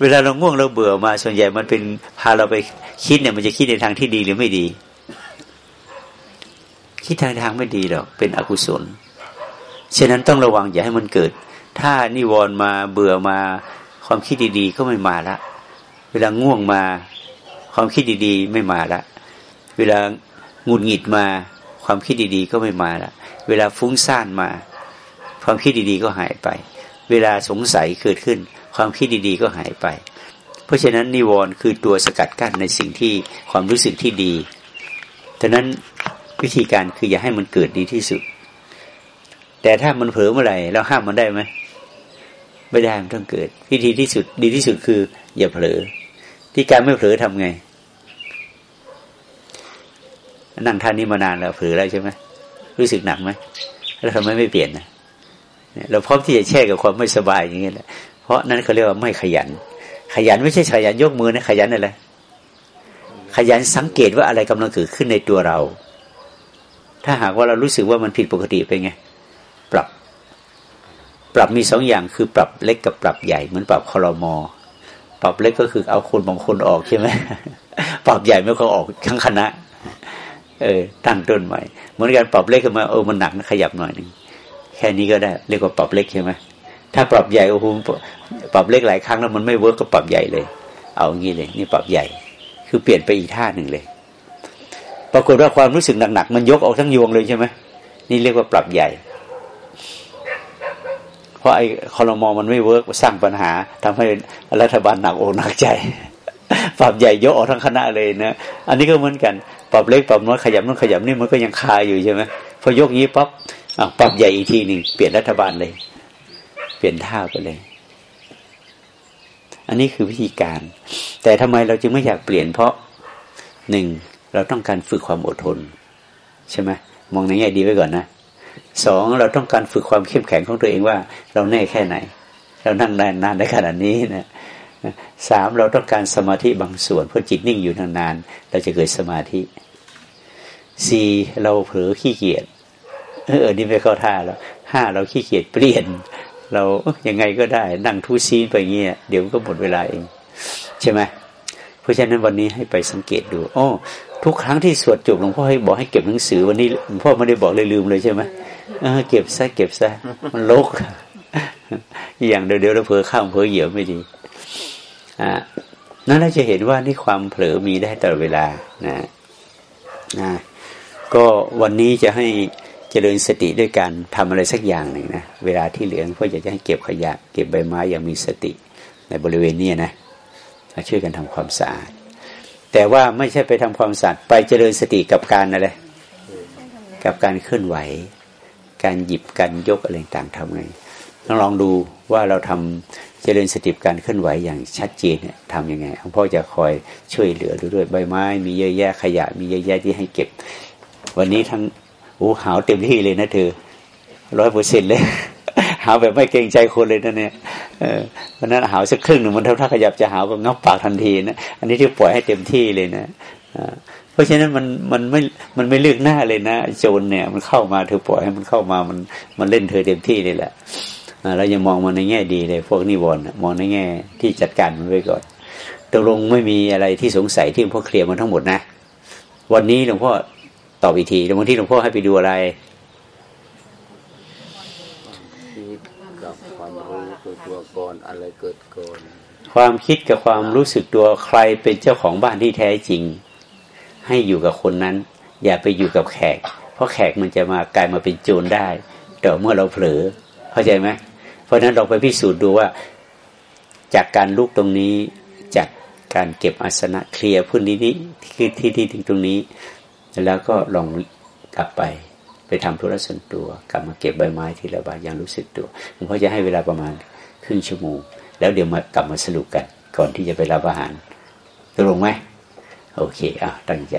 เวลาเราง่วงเราเบื่อมา ส่วนใหญ่มันเป็นพาเราไปคิดเนี่ย มันจะคิดในทางที่ดีหรือไม่ดี คิดทางทางไม่ดีหรอกเป็นอกุศลฉะนั้นต้องระวังอย่าให้มันเกิด ถ้านิวรณ์มาเบื่อมา ความคิดดีๆ ก็ไม่มาละ เวลาง่วงมา ความคิดดีๆ ไม่มาละ เวลาหงุดหงิดมา ความคิดดีๆ ก็ไม่มาละเวลาฟุ้งซ่านมา ความคิดดีๆ ก็หายไป เวลาสงสัยเกิดขึ้น ความคิดดีๆก็หายไป เพราะฉะนั้นนิวรณ์คือตัวสกัดกั้นในสิ่งที่ความรู้สึกที่ดีฉะนั้นวิธีการคืออย่าให้มันเกิดดีที่สุด แต่ถ้ามันเผลอเมื่อไหร่เราห้ามมันได้ไหมไม่ได้มันต้องเกิด วิธีที่สุดดีที่สุดคือ อย่าเผลอ ที่การไม่เผลอทำไง นั่งท่านี้มานานแล้วเผลอแล้วใช่ไหมรู้สึกหนักไหมแล้วทำไมไม่เปลี่ยนนะเราพร้อมที่จะแช่กับความไม่สบายอย่างนี้แหละ ราะนั้นเขาเรียกว่าไม่ขยัน ขยันไม่ใช่ขยันยกมือนะขยันอะไรขยันสังเกตว่าอะไรกำลังเกิดขึ้นในตัวเรา ถ้าหากว่าเรารู้สึกว่ามันผิดปกติเป็นไง ปรับ ปรับมีสองอย่างคือปรับเล็กกับปรับใหญ่เหมือนปรับคอรมอปรับเล็กก็คือเอาคนบางคนออกใช่ไหมปรับใหญ่ไม่ก็ออกทั้งคณะ เออ ตั้งต้นใหม่เหมือนกันปรับเล็กขึ้นมาเออมันหนักนะขยับหน่อยหนึ่งแค่นี้ก็ได้ เรียกว่าปรับเล็กใช่ไหม ถ้าปรับใหญ่โอ้โหปรับเล็กหลายครั้งแล้วมันไม่ work ก็ปรับใหญ่เลย เอางี้เลย นี่ปรับใหญ่ คือเปลี่ยนไปอีกท่าหนึ่งเลย ปรากฏว่าความรู้สึกหนักๆมันยกออกทั้งยวงเลยใช่ไหมนี่เรียกว่าปรับใหญ่ เพราะไอ้ครม.มันไม่ work สร้างปัญหาทำให้รัฐบาลหนักอกหนักใจ ปรับใหญ่ยกออกทั้งคณะเลยนะอันนี้ก็เหมือนกัน ปรับเล็กปรับน้อยขยับนู้นขยับนี่มันก็ยังคาอยู่ใช่ไหมพอยกนี้ปั๊บปรับใหญ่อีกทีหนึ่งเปลี่ยนรัฐบาลเลย เปลี่ยนท่าไปเลย อันนี้คือวิธีการ แต่ทำไมเราจึงไม่อยากเปลี่ยนเพราะหนึ่งเราต้องการฝึกความอดทน ใช่ไหมมองในแง่ดีไว้ก่อนนะสองเราต้องการฝึกความเข้มแข็งของตัวเองว่า เราแน่แค่ไหน เรานั่งนานนานได้ขนาดนี้นะสามเราต้องการสมาธิบางส่วนเพื่อจิตนิ่งอยู่นานๆเราจะเกิดสมาธิสี่เราเผลอขี้เกียจเออนี่ไม่เข้าท่าแล้วห้าเราขี้เกียจเปลี่ยน เรายังไงก็ได้นั่งทูซีนไปเงี้ยเดี๋ยวก็หมดเวลาเอง ใช่ไหมเพราะฉะนั้นวันนี้ให้ไปสังเกตดูโอ้ทุกครั้งที่สวดจบหลวงพ่อให้บอกให้เก็บหนังสือวันนี้หลวงพ่อไม่ได้บอกเลยลืมเลยใช่ไหมเก็บซะเก็บซะมันลก อย่างเดี๋ยวเดี๋ยวเราเผลอข้ามเผลอเหยียบไม่ดีอ่านั่นเราจะเห็นว่านี่ความเผลอมีได้ตลอดเวลานะนะก็วันนี้จะให้ เจริญสติด้วยการทำอะไรสักอย่างหนึ่งนะเวลาที่เหลือเพื่อจะให้เก็บขยะ เก็บใบไม้อย่างมีสติในบริเวณนี้นะช่วยกันทำความสะอาด แต่ว่าไม่ใช่ไปทำความสะอาดไปเจริญสติกับการอะไรกับการเคลื่อนไหว การหยิบการยกอะไรต่างทำไงต้องลองดูว่าเราทำเจริญสติการเคลื่อนไหวอย่างชัดเจนเนี่ยทำยังไงหลวงพ่อจะคอยช่วยเหลือด้วยใบไม้ มีเยอะแยะขยะ มีเยอะแยะที่ให้เก็บ วันนี้ทั้ง โอ้หาวเต็มที่เลยนะเธอร้อยเปอร์เซ็นเลย หาวแบบไม่เกรงใจคนเลยนะเนี่ยเพราะนั้นหาวสักครึ่งหนึ่งมันถ้าขยับจะหาวก็งับปากทันทีนะอันนี้ที่ปล่อยให้เต็มที่เลยนะเพราะฉะนั้นมันมันไม่มันไม่เลือกหน้าเลยนะโจรเนี่ย มันเข้ามาเธอปล่อยให้มันเข้ามามันมันเล่นเธอเต็มที่เลยแหละเรายังมองมันในแง่ดีเลย พวกนิวรณ์มองในแง่ที่จัดการมันไว้ก่อนตกลงไม่มีอะไรที่สงสัยที่หลวงพ่อเคลียร์มันทั้งหมดนะ วันนี้หลวงพ่อ ตอบอีกทีแล้ววันที่หลวงพ่อให้ไปดูอะไรกับความรู้ตัวตัวก่อนอะไรเกิดก่อนความคิดกับความรู้สึกตัวใครเป็นเจ้าของบ้านที่แท้จริง ให้อยู่กับคนนั้น อย่าไปอยู่กับแขก เพราะแขกมันจะมากลายมาเป็นโจรได้แต่เมื่อเราเผลอเข้าใจไหมเพราะนั้นเราไปพิสูจน์ดูว่า จากการลุกตรงนี้จากการเก็บอาสนะเคลียร์พื้นที่นี้ที่ที่ที่ตรงนี้ แล้วก็ลองกลับไปไปทำธุระส่วนตัว กลับมาเก็บใบไม้ทีละใบอย่างรู้สึกตัวหลวงพ่อจะให้เวลาประมาณครึ่งชั่วโมง แล้วเดี๋ยวมากลับมาสรุปกัน ก่อนที่จะไปรับอาหารตกลงไหมโอเคอะตั้งใจ